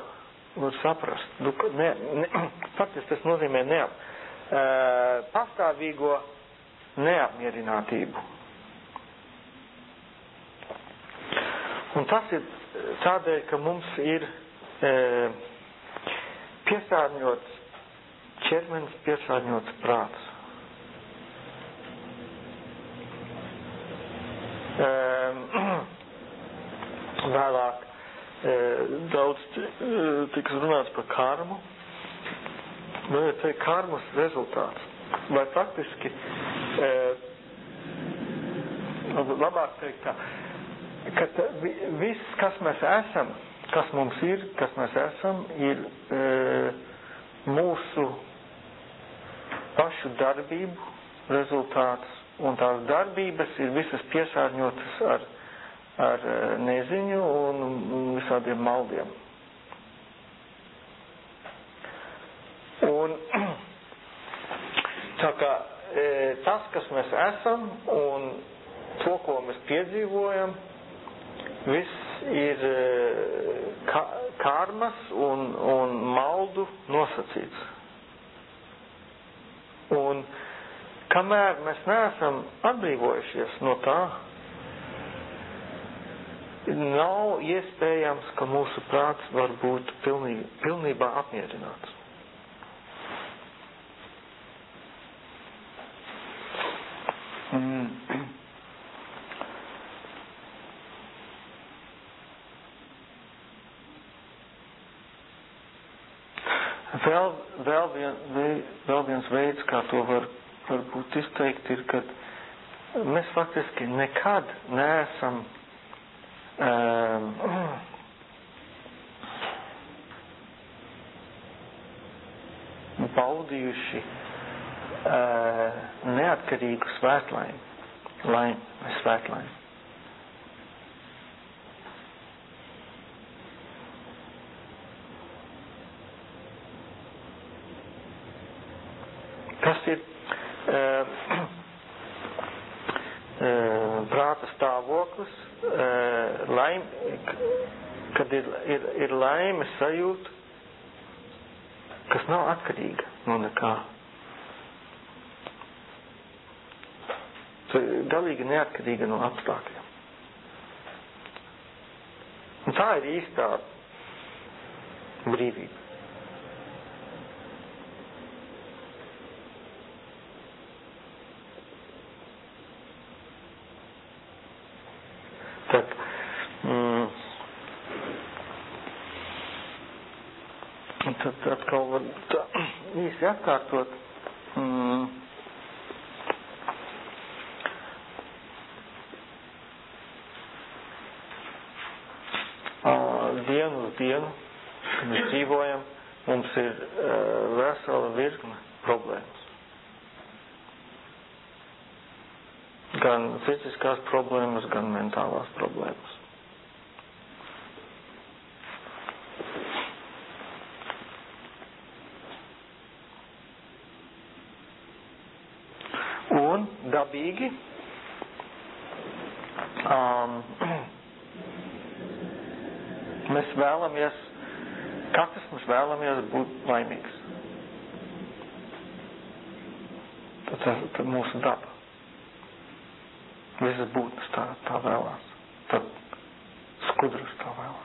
var saprast. Duka, ne, ne, faktiski tas nozīmē neap. Uh, pastāvīgo neapmierinātību. Un tas ir tādēļ, ka mums ir e, piesārņots ķermenis, piesārņots prāts. E, vēlāk e, daudz e, tiks runāts par karmu. Nu, te ir karmas rezultāts. Vai faktiski e, labāk teikt tā, ka viss, kas mēs esam, kas mums ir, kas mēs esam, ir e, mūsu pašu darbību rezultāts. Un tās darbības ir visas piesārņotas ar, ar neziņu un visādiem maldiem. Un tā kā tas, kas mēs esam un to, ko mēs piedzīvojam, viss ir e, ka, karmas un, un maldu nosacīts. Un kamēr mēs neesam atbrīvojušies no tā, nav iespējams, ka mūsu prāts var būt pilnībā, pilnībā apmierināts. Mm. Vēl, vēl, vien, vēl viens veids, kā to var, varbūt izteikt, ir, ka mēs faktiski nekad neesam um, baudījuši uh, neatkarīgu svētlaimi, laimi svētlaimi. Ir, ir, laime sajūta, kas nav atkarīga no nekā. Galīgi neatkarīga no apstākļiem. Un tā ir īstā brīvība. Tad, mm, tad atkal var tā, īsi atkārtot. Mm, dienu uz dienu, mēs dzīvojam, mums ir uh, vesela virkne problēmas. Gan fiziskās problēmas, gan mentālās problēmas. Un dabīgi um, mēs vēlamies, katrs mums vēlamies būt laimīgs. Tad, tad mūsu daba. Visas būtnes tā, tā vēlās. Tad skudras tā vēlās.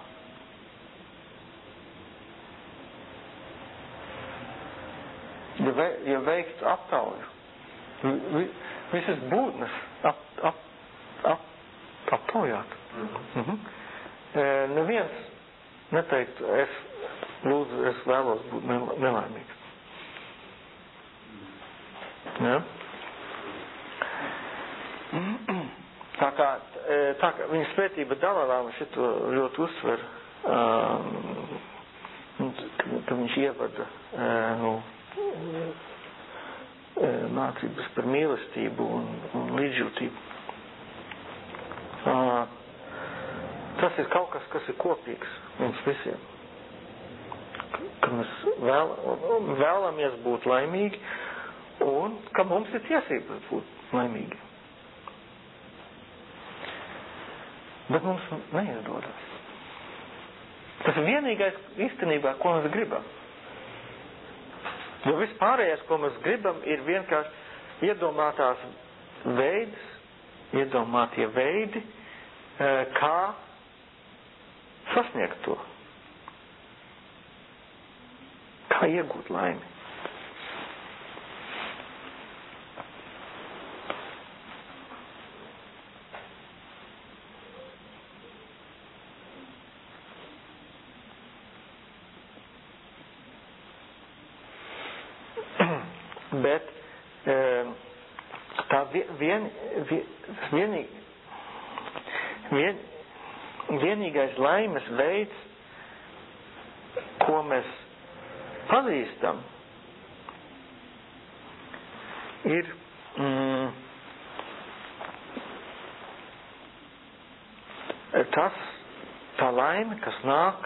Ja, ve, ja veikts aptauju, vi, visas būtnes ap, ap, ap, aptaujāt. Mm -hmm. e, neviens neteikt, es lūdzu, es vēlos būt nelaimīgs. Ja? Tā kā, tā kā viņa svētība Dalalāma šito ļoti uzsver, um, ka viņš ievada nu, mācības par mīlestību un, un līdzjūtību. Uh, tas ir kaut kas, kas ir kopīgs mums visiem. Ka mēs vēl, vēlamies būt laimīgi un ka mums ir tiesības būt laimīgi. Bet mums neizdodas. Tas ir vienīgais īstenībā, ko mēs gribam. Jo viss pārējais, ko mēs gribam, ir vienkārši iedomātās veids, iedomātie veidi, kā sasniegt to. Kā iegūt laimi. Bet vien, vien, vienīgi, vien, vienīgais laimes veids, ko mēs pazīstam, ir mm, tas, tā laime, kas nāk,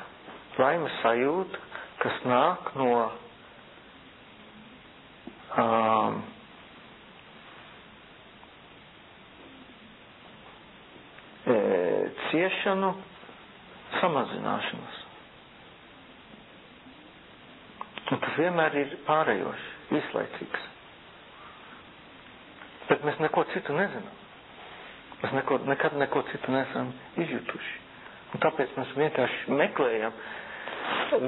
laimes sajūta, kas nāk no um, ciešanu samazināšanas. Un tas vienmēr ir pārējoši, īslaicīgs. Bet mēs neko citu nezinām. Mēs neko, nekad neko citu nesam izjutuši. Un tāpēc mēs vienkārši meklējam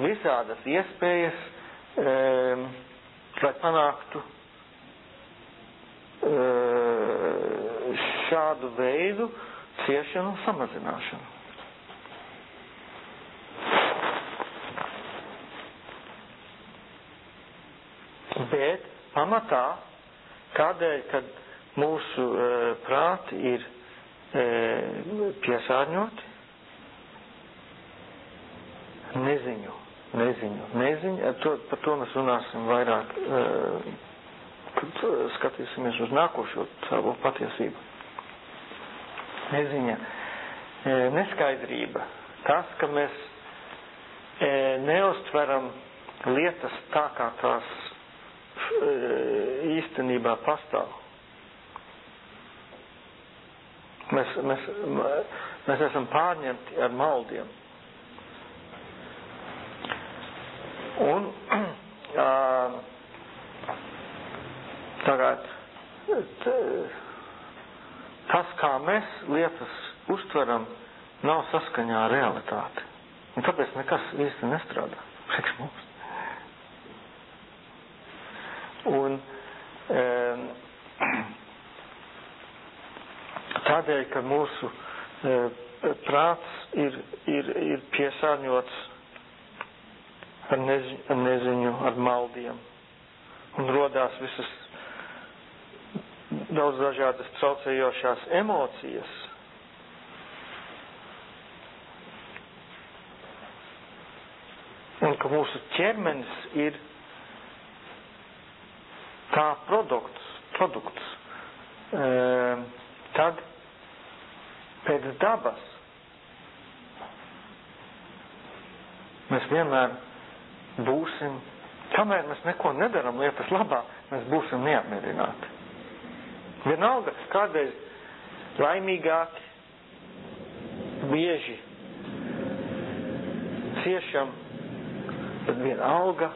visādas iespējas, um, lai panāktu uh, šādu veidu ciešanu samazināšanu. Bet pamatā, kādēļ, kad mūsu e, prāti ir e, piesārņoti, neziņu, neziņu, neziņu, to, par to mēs runāsim vairāk, e, kad skatīsimies uz nākošo savu patiesību. Neziņa, e, neskaidrība, tas, ka mēs e, neustveram lietas tā, kā tās īstenībā pastāv. Mēs, mēs, mēs esam pārņemti ar maldiem. Un tagad tas, kā mēs lietas uztveram, nav saskaņā ar realitāti. Un tāpēc nekas īsti nestrādā priekš mums. Un e, tādēļ, ka mūsu e, prāts ir, ir, ir piesārņots ar, neziņu, ar neziņu, ar maldiem, un rodās visas daudz dažādas traucējošās emocijas. Un ka mūsu ķermenis ir kā produkts, produkts. E, tad pēc dabas mēs vienmēr būsim, kamēr mēs neko nedaram lietas labā, mēs būsim neapmierināti. Vienalga, kādreiz laimīgāki, bieži ciešam, tad vienalga,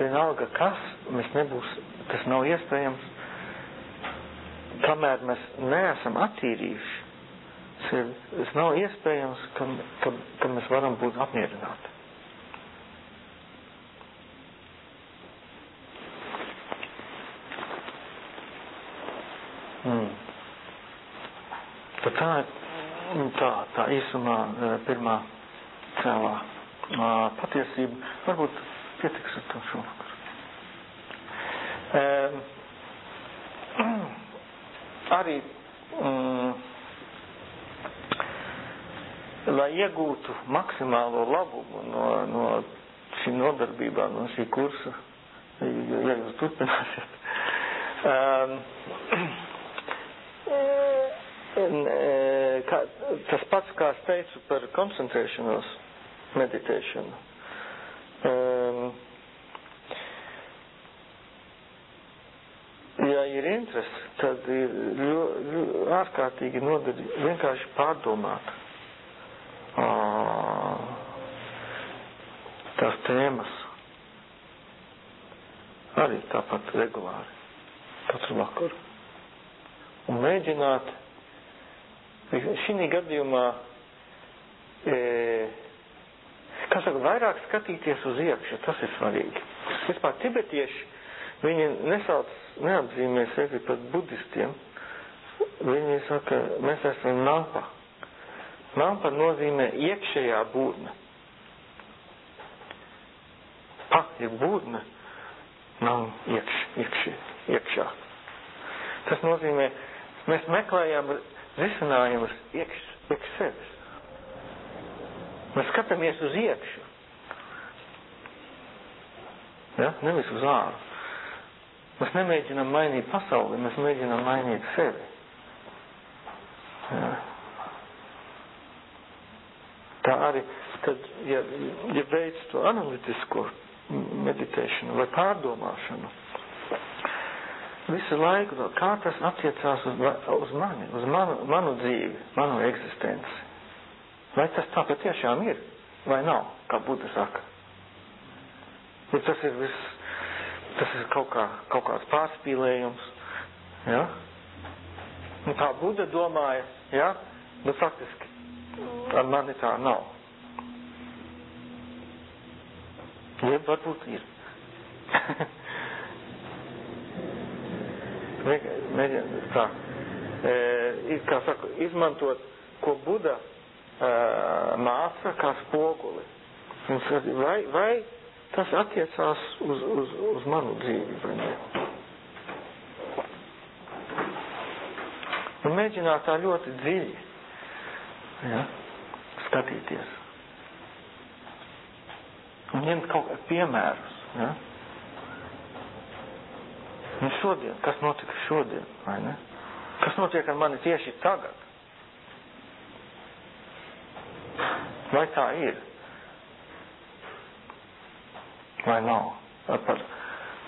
vienalga kas, mēs nebūs, tas nav iespējams, kamēr mēs neesam attīrījuši sevi, tas nav iespējams, ka, ka, ka mēs varam būt apmierināti. Mm. Tad tā ir tā, tā īsumā pirmā cēlā patiesība. Varbūt pietiks ar to šovakar. Um, arī um, lai iegūtu maksimālo labumu no, no šīm nodarbībām, no šī kursa, ja jūs turpināsiet. Um, kā, tas pats, kā es teicu par koncentrēšanos, meditēšanu. Um, ja ir interesi, tad ir ļo, ļo, ārkārtīgi noderīgi vienkārši pārdomāt uh, tās tēmas. Arī tāpat regulāri, katru vakaru. Un mēģināt šī gadījumā, e, kā saka, vairāk skatīties uz iekšu, tas ir svarīgi. Vispār tibetieši, viņi nesauc, neapzīmē sevi par budistiem, viņi saka, mēs esam nampa. Nampa nozīmē iekšējā būtne. Pa ir būtne, nav iekš, iekš, iekšā. Tas nozīmē, mēs meklējam risinājumus iekš, iekš sevis. Mēs skatāmies uz iekšu. Ja? Nevis uz āru. Mēs nemēģinām mainīt pasauli, mēs mēģinām mainīt sevi. Ja? Tā arī, tad, ja, ja veic to analītisko meditēšanu vai pārdomāšanu, visu laiku, kā tas attiecās uz, uz mani, uz manu, manu dzīvi, manu eksistenci. Vai tas tā patiešām ir, vai nav, kā Buda saka? Ja tas ir viss, tas ir kaut, kā, kaut kāds pārspīlējums, ja? Un kā Buda domāja, ja? Nu, faktiski, ar mani tā nav. Jeb varbūt ir. mēģina tā, e, kā saka, izmantot, ko Buda māca kā spoguli. Vai, vai tas attiecās uz, uz, uz manu dzīvi vai ne? Un mēģināt tā ļoti dziļi ja, skatīties. Un ņemt kaut kādus piemērus. Ja? Nu šodien, kas notika šodien, vai ne? Kas notiek ar mani tieši tagad? Vai tā ir? Vai nav? Par,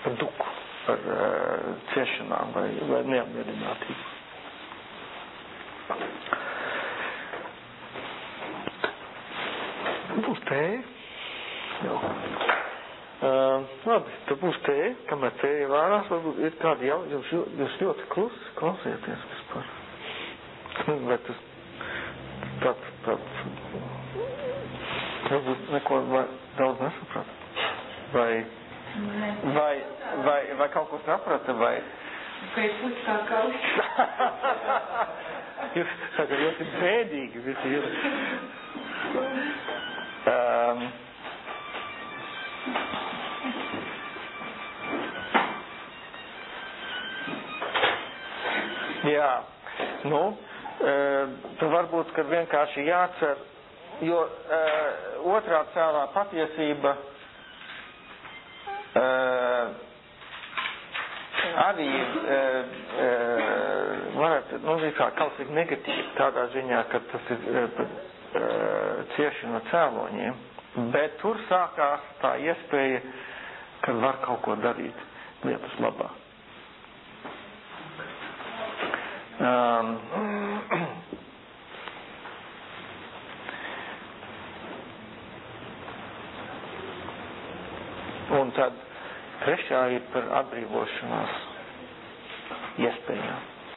par duku. par uh, ciešanām vai, vai neapmierinātību. Būs tēja? Jā. Uh, labi, tad būs tēja, kamēr tēja vārās, varbūt ir kādi jau, jūs, jūs ļoti klusi klausieties vispār. Vai tas tāds, tāds, varbūt neko vai, daudz nesaprat? Vai, vai, vai, vai kaut ko saprata, vai? Ka ir pusi kā kaujas. Jūs sakat ļoti bēdīgi visi ir. Um, jā, nu, uh, tad varbūt, ka vienkārši jācer, jo uh, otrā cēlā patiesība arī e, e, varētu, nu, kā kaut cik negatīvi tādā ziņā, ka tas ir e, e, cieši no cēloņiem, bet tur sākās tā iespēja, ka var kaut ko darīt lietas labā. Um, un tad Trešā ir par atbrīvošanās iespējām.